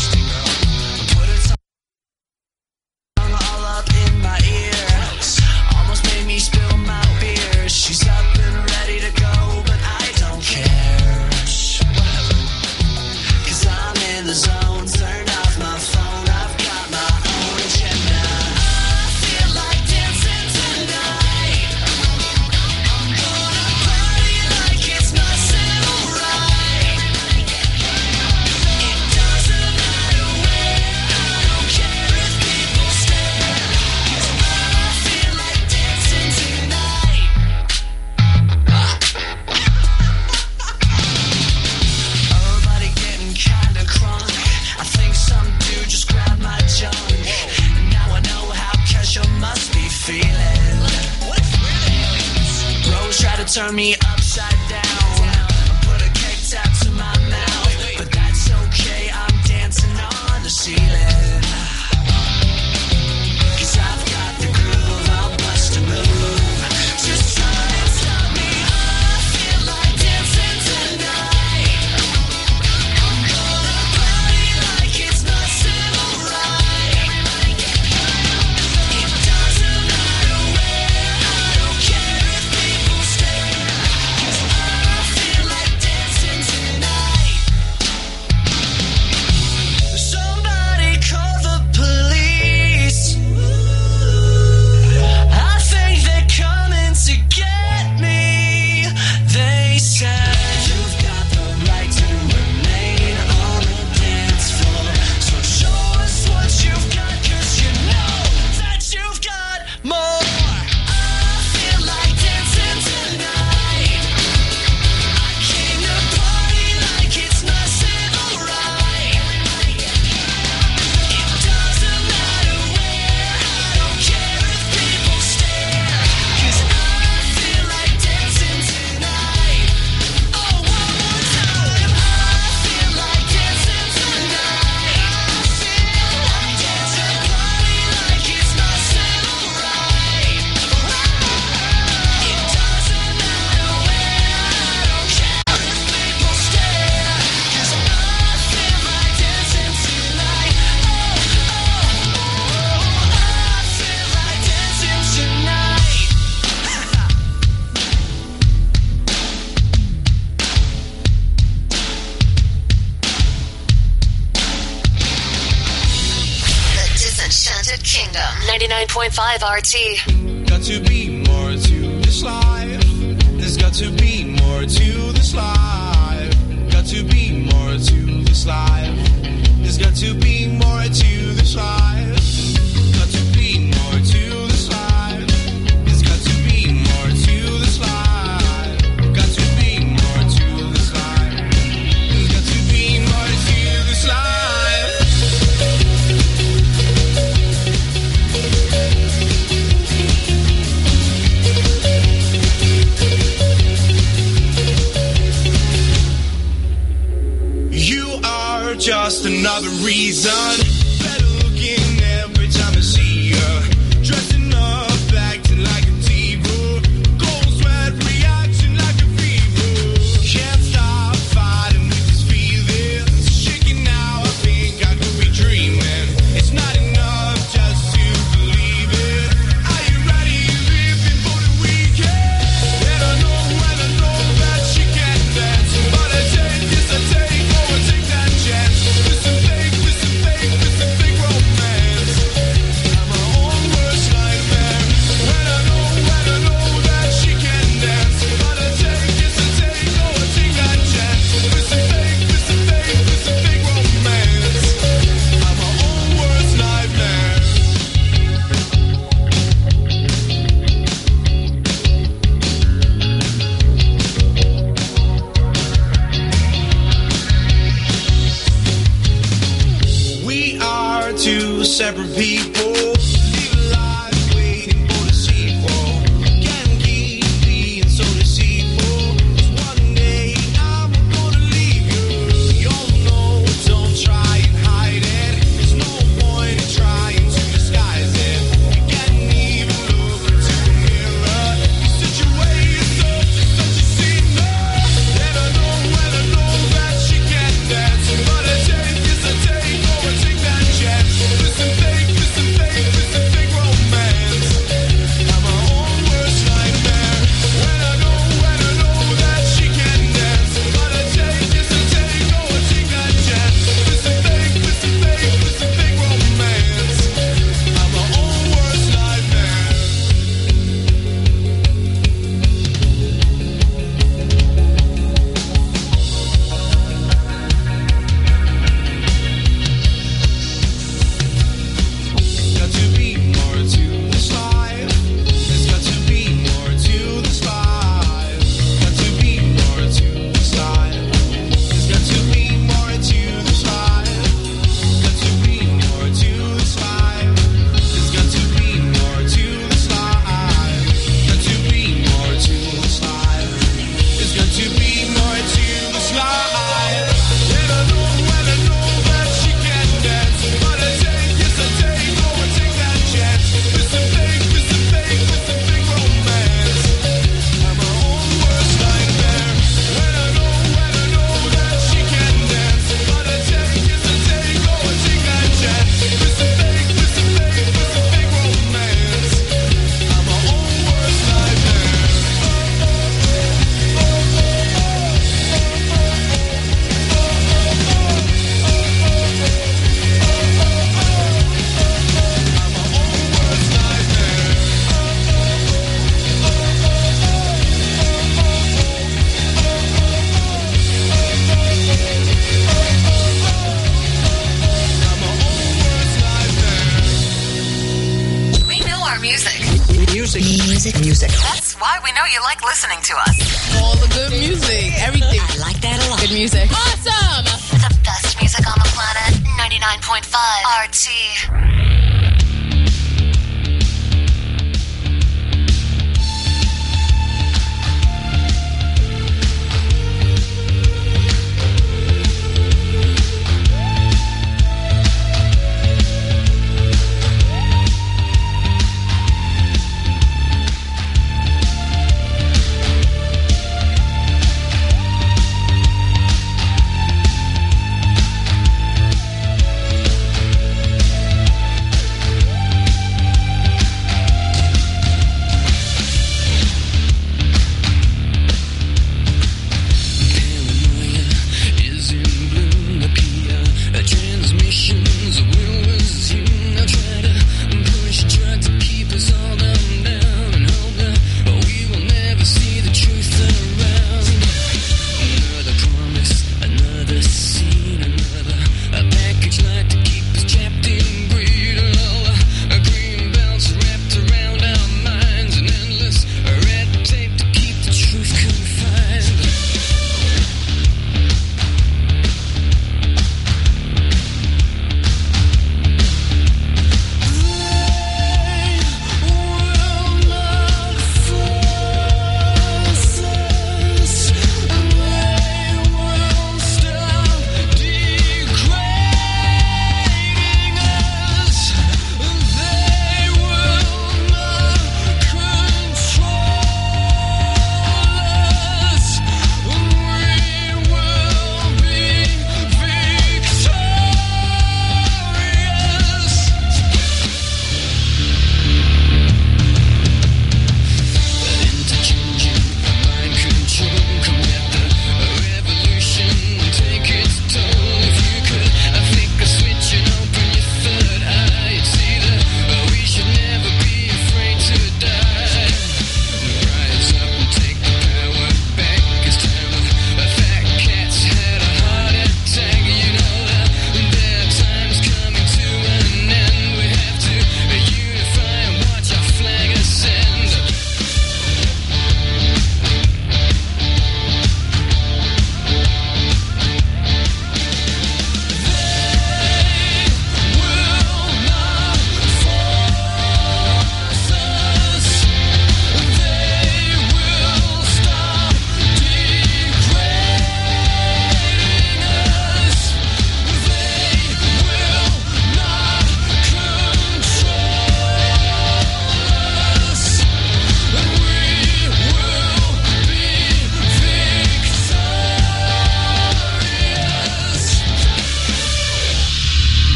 99.5 just another reason. To us.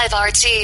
99.5 RT.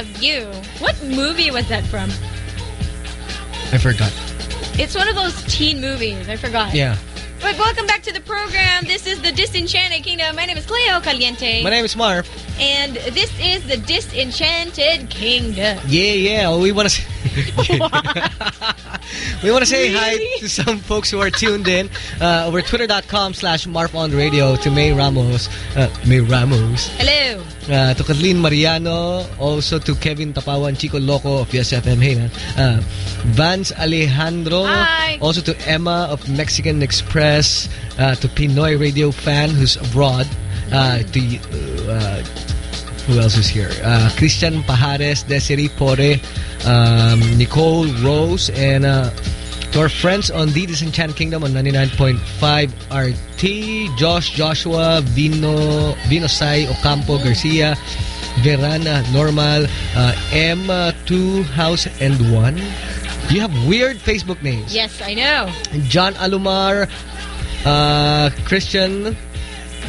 Of you. What movie was that from? I forgot. It's one of those teen movies. I forgot. Yeah. But welcome back to the program. This is the Disenchanted Kingdom. My name is Cleo Caliente. My name is Marv. And this is the Disenchanted Kingdom. Yeah, yeah. We want to. we want to say hi to some folks who are tuned in uh, over twitter.com slash Marf on radio to May Ramos. Uh, May Ramos. Hello. Uh, to Kathleen Mariano, also to Kevin Tapawan, Chico Loco of Yes FM. Hey, man. Uh, Vance Alejandro. Hi. Also to Emma of Mexican Express. Uh, to Pinoy Radio fan who's abroad. Uh, to uh, who else is here? Uh, Christian Pajares, Desiree Pore, um, Nicole Rose, and uh, to our friends on the Disenchanted Kingdom on 99.5 RT, Josh Joshua, Vino, Vino Sai, Ocampo, Garcia, Verana, Normal, uh, Emma, Two, House, and One. You have weird Facebook names. Yes, I know. John Alumar, uh, Christian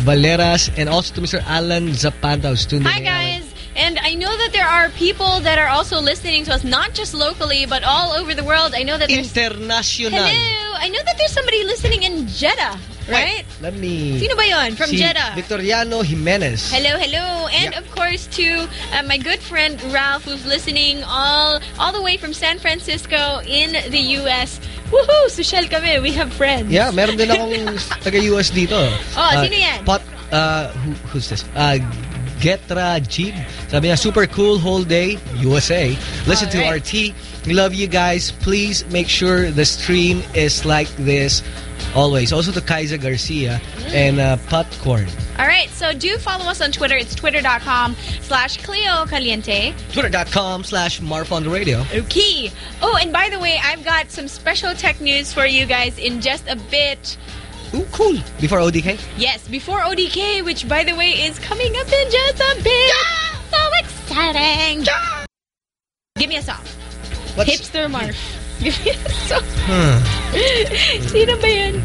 Valeras, and also to Mr. Alan Zapanta who's tuned Hi, guys. And I know that there are people that are also listening to us, not just locally, but all over the world. I know that there's... International. Hello. I know that there's somebody listening in Jeddah, right? Let me... Sino ba yun? From si Jeddah. Victoriano Jimenez. Hello, hello. And Yeah. of course to uh, my good friend Ralph who's listening all all the way from San Francisco in the US. Woohoo! Social kami. We have friends. Yeah, meron din akong taga-US dito. Oh, sino yan? Pot, uh, who, who's this? Uh, Getra Jeep. Sabi niya, super cool whole day, USA. Listen to RT. We love you guys. Please make sure the stream is like this always. Also to Kaiser Garcia and uh, Popcorn. All right, so do follow us on Twitter. It's twitter.com slash Cleo Caliente. Twitter.com slash Marf on the radio. Okay. Oh, and by the way, I've got some special tech news for you guys in just a bit. Ooh, cool. Before ODK? Yes, before ODK, which by the way is coming up in just a bit. So exciting. Give me a song. Hipster Marf. Give me a song. Sino ba yun?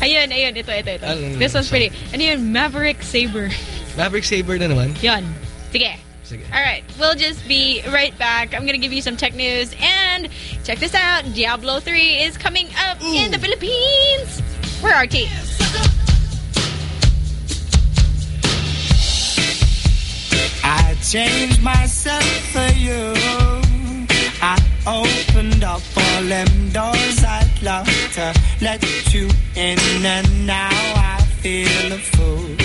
Ayun, ayun. Ito, ito, ito. This one's pretty. Ano yun? Maverick Sabre. Maverick Sabre na naman. Yun. Sige. Sige. All right, we'll just be right back. I'm gonna give you some tech news and check this out. Diablo 3 is coming up in the Philippines. Where are RT? I changed myself for you. I opened up all them doors I'd love to let you in, and now I feel a fool.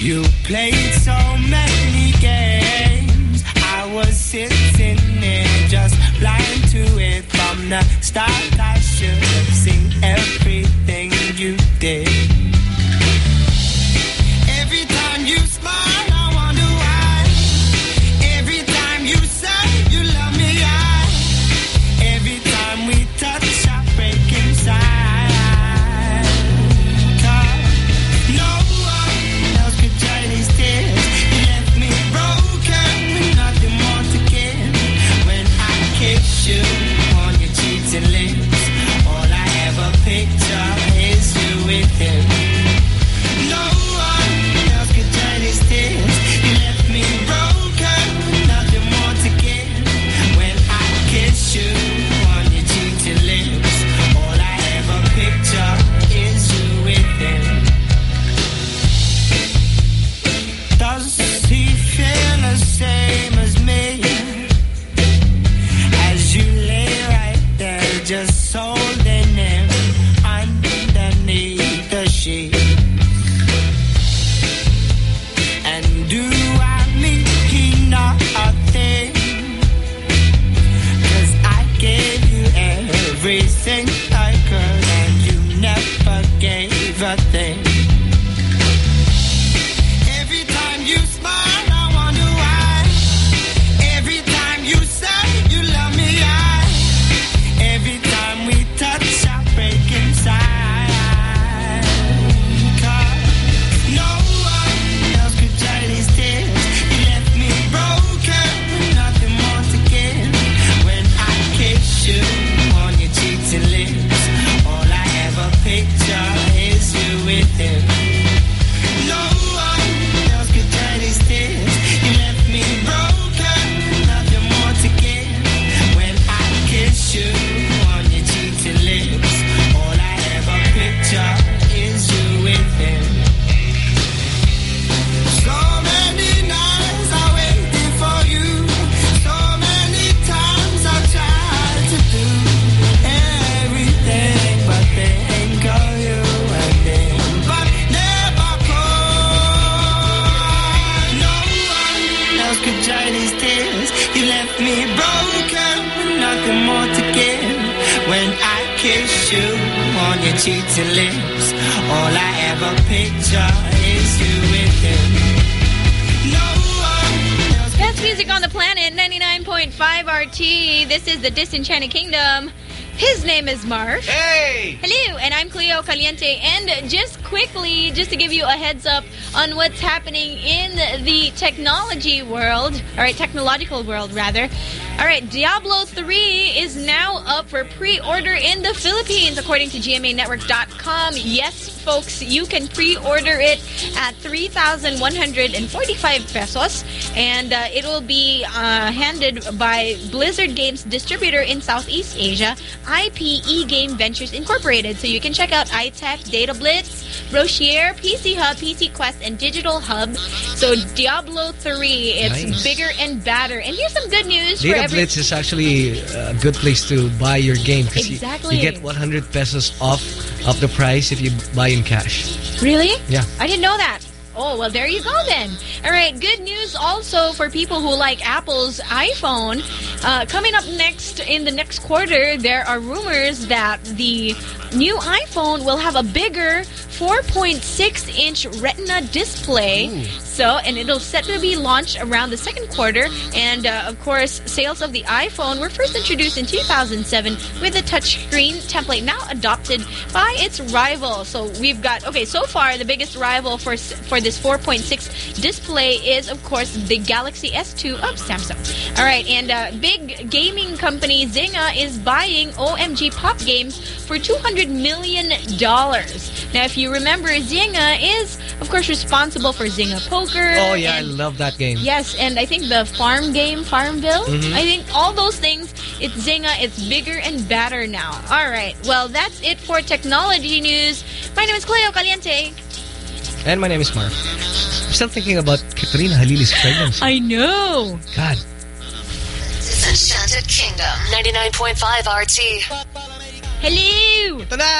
You played so many games. I was sitting there just blind to it from the start. I should have seen everything you did. The Disenchanted Kingdom. His name is Marv. Hey! Hello, and I'm Cleo Caliente. And just quickly, just to give you a heads up on what's happening in the technology world, all right, technological world rather. All right, Diablo 3 is now up for pre-order in the Philippines, according to GMANetwork.com. Yes, folks, you can pre-order it at 3,145 pesos, and uh, it will be uh, handed by Blizzard Games distributor in Southeast Asia, IPE Game Ventures Incorporated. So you can check out iTech, Data Blitz, Rochier, PC Hub, PC Quest, and Digital Hub. So Diablo 3, it's Nice. bigger and badder. And here's some good news for Data Blitz is actually a good place to buy your game because Exactly. you, you get 100 pesos off of the price if you buy in cash. Really? Yeah. I didn't know that. Oh, well, there you go then. All right, good news also for people who like Apple's iPhone. Uh, coming up next, in the next quarter, there are rumors that the new iPhone will have a bigger 4.6-inch Retina display. So, and it'll set to be launched around the second quarter. And, uh, of course, sales of the iPhone were first introduced in 2007 with a touchscreen template now adopted by its rival. So we've got, okay, so far the biggest rival for for this 4.6 display is, of course, the Galaxy S2 of Samsung. All right, and uh, big gaming company Zynga is buying OMG Pop Games for $200 million. Now, if you remember, Zynga is, of course, responsible for Zynga Poker. Oh, yeah, I love that game. Yes, and I think the farm game, Farmville, Mhm. I think all those things, it's Zynga, it's bigger and badder now. All right, well, that's it for technology news. My name is Cleo Caliente. And my name is Mark. I'm still thinking about Katrina Halili's pregnancy. I know. God. Disenchanted Kingdom 99.5 RT. Hello! Ito na!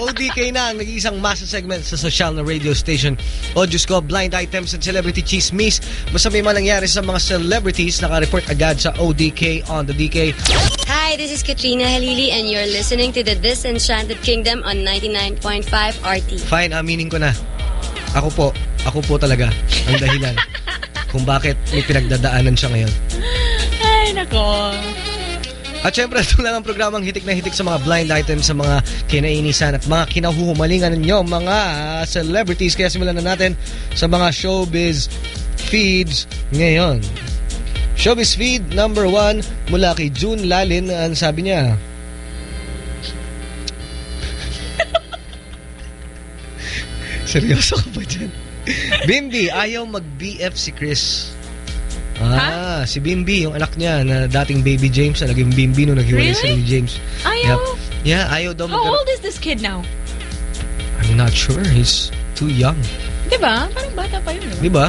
ODK na ang nag-iisang masa segment sa social na radio station. O Diyos ko, blind items and celebrity chismis. Basta may manangyari sa mga celebrities, naka-report agad sa ODK on the DK. Hi, this is Katrina Halili and you're listening to the Disenchanted Kingdom on 99.5 RT. Fine, aminin ko na. Ako po, ako po talaga ang dahilan kung bakit may pinagdadaanan siya ngayon. Ay, nako. At syempre, ito lang ang programang hitik na hitik sa mga blind items, sa mga kinainisan at mga kinahuhumalingan ninyo, mga celebrities. Kaya simulan na natin sa mga showbiz feeds ngayon. Showbiz feed number one mula kay June Lalin. Ang sabi niya, Seryoso ka ba dyan? Bimbi, ayaw mag-BF si Chris. Ah, si Bimbi, yung anak niya na dating baby James na naging Bimbi nung naghiwalay Really? ni James. Ayaw? Yep. Yeah, ayaw daw How old is this kid now? I'm not sure. He's too young. Diba? Parang bata pa yun. Di ba?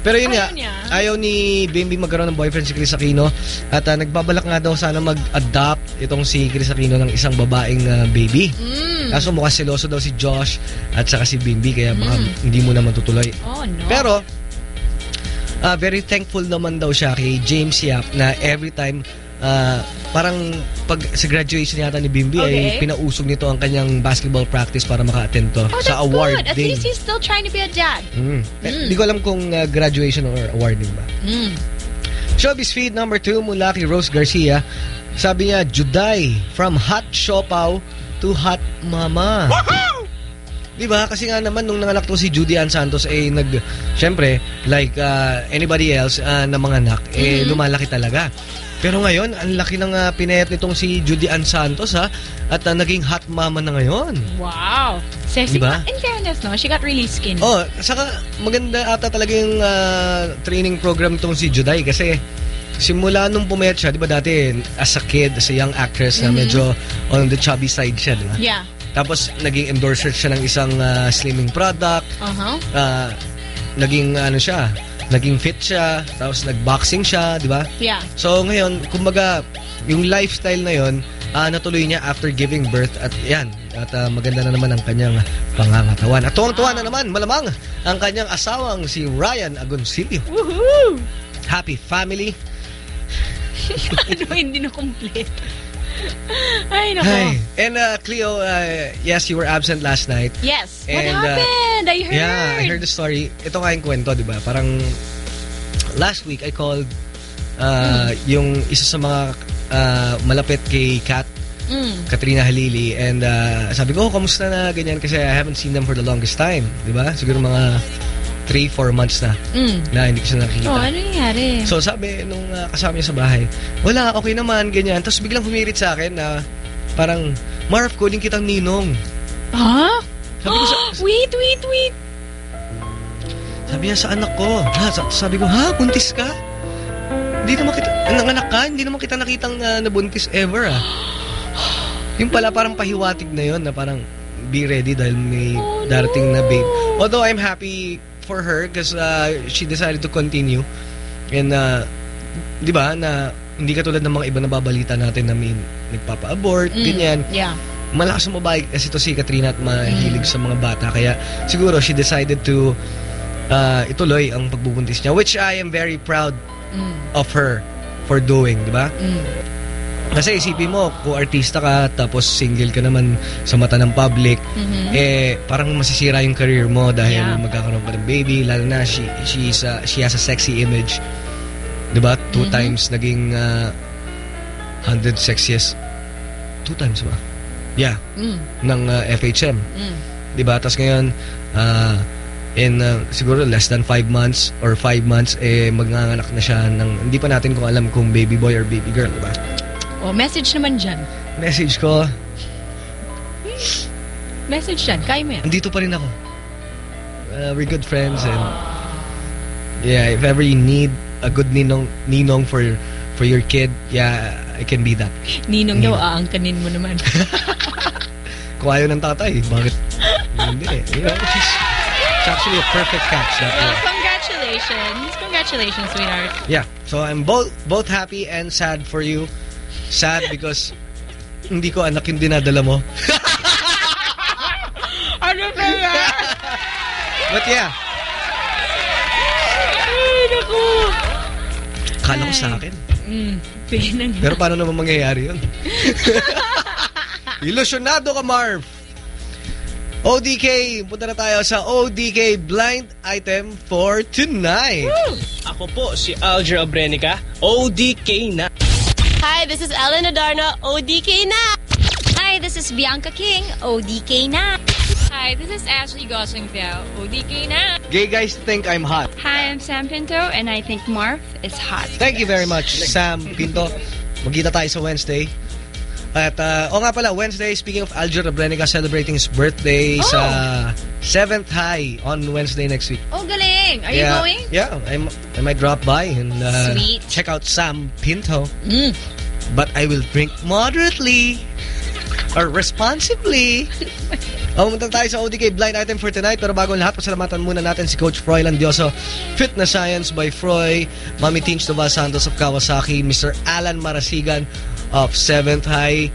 Pero yun nga, Ayaw niya. ayaw ni Bimbi magkaroon ng boyfriend si Chris Aquino at ah, nagbabalak nga daw sana mag-adopt itong si Chris Aquino ng isang babaeng ah, baby. Mm. Kaso mukhang seloso daw si Josh at saka si Bimbi kaya baka Mm. hindi mo naman tutuloy. Oh, no. Pero, ah, very thankful naman daw siya kay James Yap na every time ah, parang pag sa graduation yata ni Bimbi ay Okay. pinausog nito ang kanyang basketball practice para maka-attend to Oh, sa award good. At day. least he's still trying to be a dad. Mm. Eh, Mm. Hindi ko alam kung uh, graduation or awarding ba. Mm. Showbiz feed number 2 mula kay Rose Garcia. Sabi niya, Juday, from hot siopaw to hot mama. Di ba? Kasi nga naman, nung nanganak to si Judy Ann Santos, eh, nag, syempre, like uh, anybody else uh, na mga anak, eh, Mhm. lumalaki talaga. Pero ngayon, ang laki ng uh, pinayat nitong si Judy Ann Santos, ha? At uh, naging hot mama na ngayon. Wow. Sexy. Diba? In fairness, no? She got really skinny. Oh, saka maganda ata talaga yung ah, training program itong si Juday kasi simula nung pumayat siya, di ba dati as a kid, as a young actress na Mhm. medyo on the chubby side siya, di ba? Yeah. Tapos naging endorser siya ng isang ah, slimming product, Uh-huh. ah, naging ano siya, naging fit siya, tapos nagboxing siya, di ba? Yeah. So ngayon, kumbaga, yung lifestyle na yon ah, natuloy niya after giving birth at yan, at ah, maganda na naman ang kanyang pangangatawan. At tuwang-tuwa na naman, malamang, ang kanyang asawang si Ryan Agoncillo. Woohoo! Happy family. ano, hindi na complete. Ay, nako. Hi. And uh, Cleo, uh, yes, you were absent last night. Yes. What And, uh, happened? I heard. Yeah, I heard the story. Ito nga yung kwento, di ba? Parang last week I called uh, yung isa sa mga uh, malapit kay Kat, Mm. Katrina Halili. And uh, sabi ko, oh, kamusta na ganyan? Kasi I haven't seen them for the longest time. Di ba? Siguro mga 3-4 months na Mm. na hindi ko sila nakikita. Oh, ano nangyari? So sabi nung uh, kasama niya sa bahay, wala, okay naman, ganyan. Tapos biglang humirit sa akin na parang, Marv, calling kitang ninong. Ha? Sabi ko sa, wait, wait, wait. sabi niya sa anak ko. Ha, sa- sabi ko, ha, buntis ka? Hindi naman kita, nanganak ka, hindi naman kita nakitang uh, nabuntis ever ah. Yung pala parang pahiwatig na yon na parang be ready dahil may darating na babe. Although I'm happy for her because uh, she decided to continue. And uh, di ba, na hindi katulad ng mga iba na babalita natin na may nagpapa-abort, Mm. ganyan. Yeah. Malakas ang babae kasi ito si Katrina at mahilig sa mga bata. Kaya siguro she decided to uh, ituloy ang pagbubuntis niya which I am very proud Mm. of her for doing, di ba? Mm. Kasi isipin mo, kung artista ka tapos single ka naman sa mata ng public, Mhm. eh parang masisira yung career mo dahil Yeah. magkakaroon ka ng baby, lalo na she she's a, she has a sexy image. 'Di ba? Two Mhm. times naging uh, 100 sexiest. Two times ba? Yeah, Mm. ng uh, FHM. Mm. 'Di ba? Tapos ngayon uh, in uh, siguro less than 5 months or 5 months eh magnganganak na siya ng hindi pa natin kung alam kung baby boy or baby girl, 'di ba? Oh, message naman dyan. Message ko, Message dyan. Kaya mo yan. Andito pa rin ako. Uh, we're good friends and yeah, if ever you need a good ninong ninong for for your kid, yeah, I can be that. Ninong daw, aangkanin mo naman. Kung ayaw ng tatay, bakit? Hindi eh. You know, she's, it's actually a perfect catch that well, way. congratulations. Congratulations, sweetheart. Yeah. So I'm both both happy and sad for you. Sad because hindi ko anak yung dinadala mo. ano ba yan? But yeah, Ay, naku. kala ko sa akin. Mm, pinang. Pero paano naman mangyayari yun? Ilusyonado ka, Marv. ODK, punta na tayo sa ODK blind item for tonight. Ako po si Alger Obrenica, ODK na. Hi, this is Ellen Adarna, ODK na. Hi, this is Bianca King, ODK na. Hi, this is Ashley Gossingfield, ODK na. Gay guys think I'm hot. Hi, I'm Sam Pinto, and I think Marv is hot. Thank you very much, Sam Pinto. Magkita tayo sa Wednesday. At, uh, o nga pala, Wednesday, speaking of Alger Abrenica celebrating his birthday Oh. sa 7th High on Wednesday next week. Oh, galing. Are yeah, you going? Yeah, I'm, I might drop by and uh, check out Sam Pinto. Mm. But I will drink moderately or responsibly. O, Pumunta tayo sa ODK blind item for tonight. Pero bago ang lahat, pasalamatan muna natin si Coach Froy Landioso. Fitness Science by Froy. Mami Teens Toval Santos of Kawasaki. Mr. Alan Marasigan of 7th High.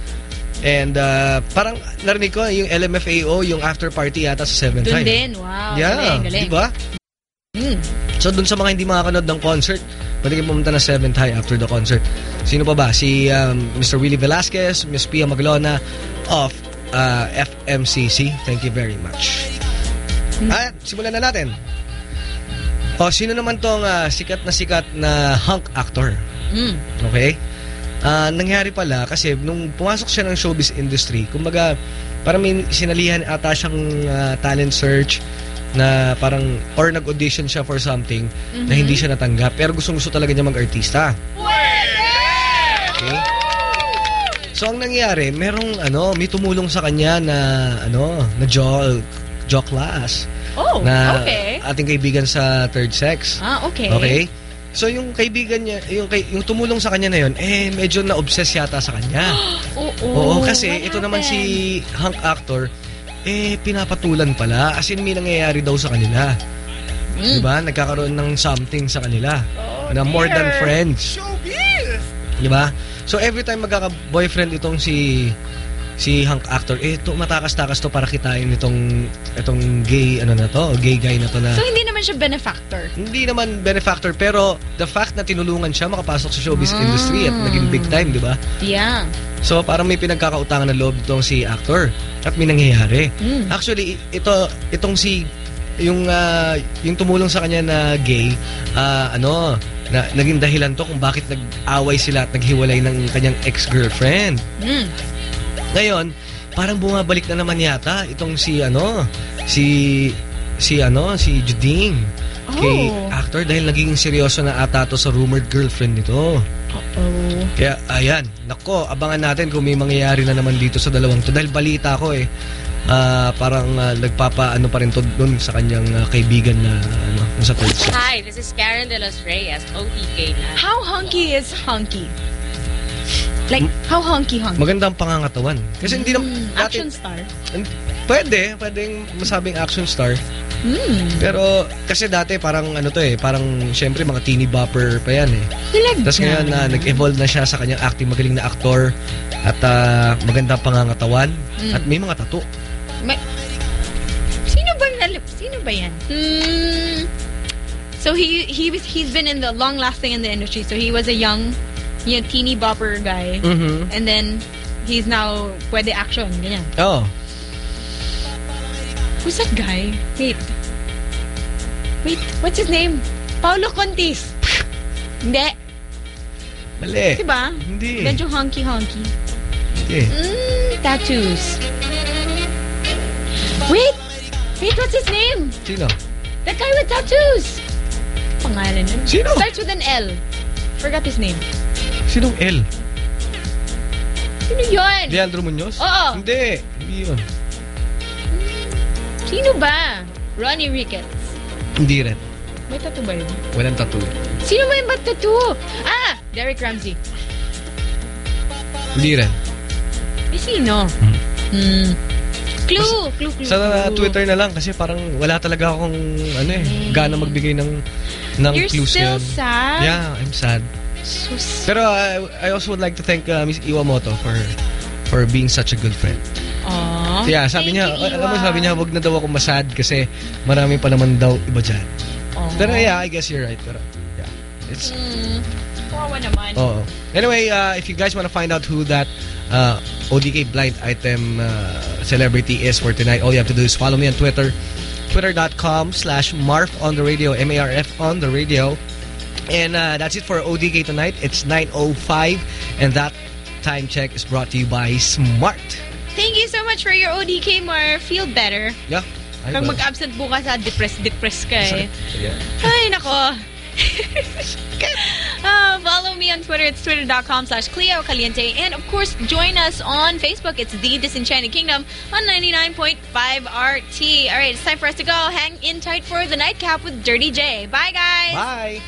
And uh, parang narinig ko yung LMFAO, yung after party yata sa 7th Doon High. din. Wow. Yeah, galing, galing. di ba? Mm. So dun sa mga hindi makakanood ng concert, pwede kayo pumunta na 7th High after the concert. Sino pa ba? Si um, Mr. Willie Velasquez, Miss Pia Maglona of uh, FMCC. Thank you very much. At simulan na natin. O, sino naman tong uh, sikat na sikat na hunk actor? Mm. Okay? Ah, nangyari pala kasi nung pumasok siya ng showbiz industry, kumbaga parang may sinalihan ata siyang ah, talent search na parang or nag-audition siya for something na Mhm. hindi siya natanggap pero gustong gusto talaga niya mag-artista. Okay? So ang nangyari, merong ano, may tumulong sa kanya na ano, na jaw jaw class. Oh, na okay. ating kaibigan sa third sex. Ah, okay. Okay? So yung kaibigan niya, yung kay, yung tumulong sa kanya na yun, eh medyo na-obsess yata sa kanya. Oo. Oo, kasi ito naman si hunk actor, eh pinapatulan pala. As in may nangyayari daw sa kanila. Mm. Diba? Nagkakaroon ng something sa kanila. na more than dear. friends. Diba? So every time magkaka-boyfriend itong si si hunk actor, eh, to, matakas-takas to para kitain itong, itong gay, ano na to, gay guy na to na... So, hindi naman siya benefactor. Hindi naman benefactor, pero the fact na tinulungan siya makapasok sa showbiz Ah. industry at naging big time, di ba? Yeah. So, parang may pinagkakautangan ng loob itong si actor. At may nangyayari. Mm. Actually, ito, itong si, yung, ah, yung tumulong sa kanya na gay, ah, ano, na, naging dahilan to kung bakit nag-away sila at naghiwalay ng kanyang ex-girlfriend. Mm. Ngayon, parang bumabalik na naman yata itong si, ano, si, si, ano, si Juding. Kay Oh. actor dahil naging seryoso na ata to sa rumored girlfriend nito. Oh. Kaya, ayan. Nako, abangan natin kung may mangyayari na naman dito sa dalawang to. Dahil balita ko eh, ah, parang ah, nagpapaano pa rin to dun sa kanyang ah, kaibigan na ano, sa third. Hi, this is Karen De Los Reyes, OTK na. How hunky is hunky? Like, how hunky hunky? Maganda ang pangangatawan. Kasi hindi naman... Mm, action star. Pwede, pwedeng masabing action star. Mm. Pero kasi dati parang ano to eh, parang syempre mga teeny bopper pa yan eh. Talaga? Tapos ngayon na nag-evolve na siya sa kanyang acting, magaling na aktor at ah, maganda ang pangangatawan Mm. at may mga tattoo. May... Sino ba nalip? Sino ba yan? Hmm. So he he was he's been in the long lasting in the industry. So he was a young, know, teeny bopper guy, Mhm. and then he's now pwede action ganyan. Oh. Who's that guy? Wait. Wait, what's his name? Paolo Contis. Hindi. Mali. Diba? Hindi. Medyo honky-honky. Hindi. Mm, tattoos. Wait! Wait, what's his name? Sino? That guy with tattoos. Pangalan nun. Sino? Starts with an L. Forgot his name. Sinong L? Sino yun? Leandro Munoz? Oo. Hindi. Hindi yun. Sino ba? Ronnie Ricketts. Hindi rin. May tattoo ba yun? Walang tattoo. Sino may ba tattoo? Ah! Derek Ramsey. Hindi rin. Eh, sino? Hmm. Clue! Clue, clue, Sa uh, clue. Twitter na lang kasi parang wala talaga akong ano eh, gana magbigay ng ng You're clues still ngayon. sad? Yeah, I'm sad. Sad. Pero uh, I also would like to thank uh, Miss Iwamoto for for being such a good friend. Aww. yeah, sabi Thank niya, you, alam mo, sabi niya, wag na daw ako masad kasi marami pa naman daw iba dyan. Aw. Pero yeah, I guess you're right. Pero yeah, it's, Hmm. Kawawa naman. Oo. Anyway, uh, if you guys want to find out who that uh, ODK blind item uh, celebrity is for tonight, all you have to do is follow me on Twitter, twitter.com slash marf on the radio, M-A-R-F on the radio. And uh, that's it for ODK tonight. It's 9.05 and that time check is brought to you by Smart. Thank you so much for your ODK, Mar. Feel better. Yeah. I Pag mag-absent bukas, ah, depressed-depressed ka eh. Sige. Ay, nako. uh, follow me on Twitter. It's twitter.com slash Cleo Caliente. And of course, join us on Facebook. It's The Disenchanted Kingdom on 99.5 RT. All right, it's time for us to go. Hang in tight for the nightcap with Dirty J. Bye, guys. Bye.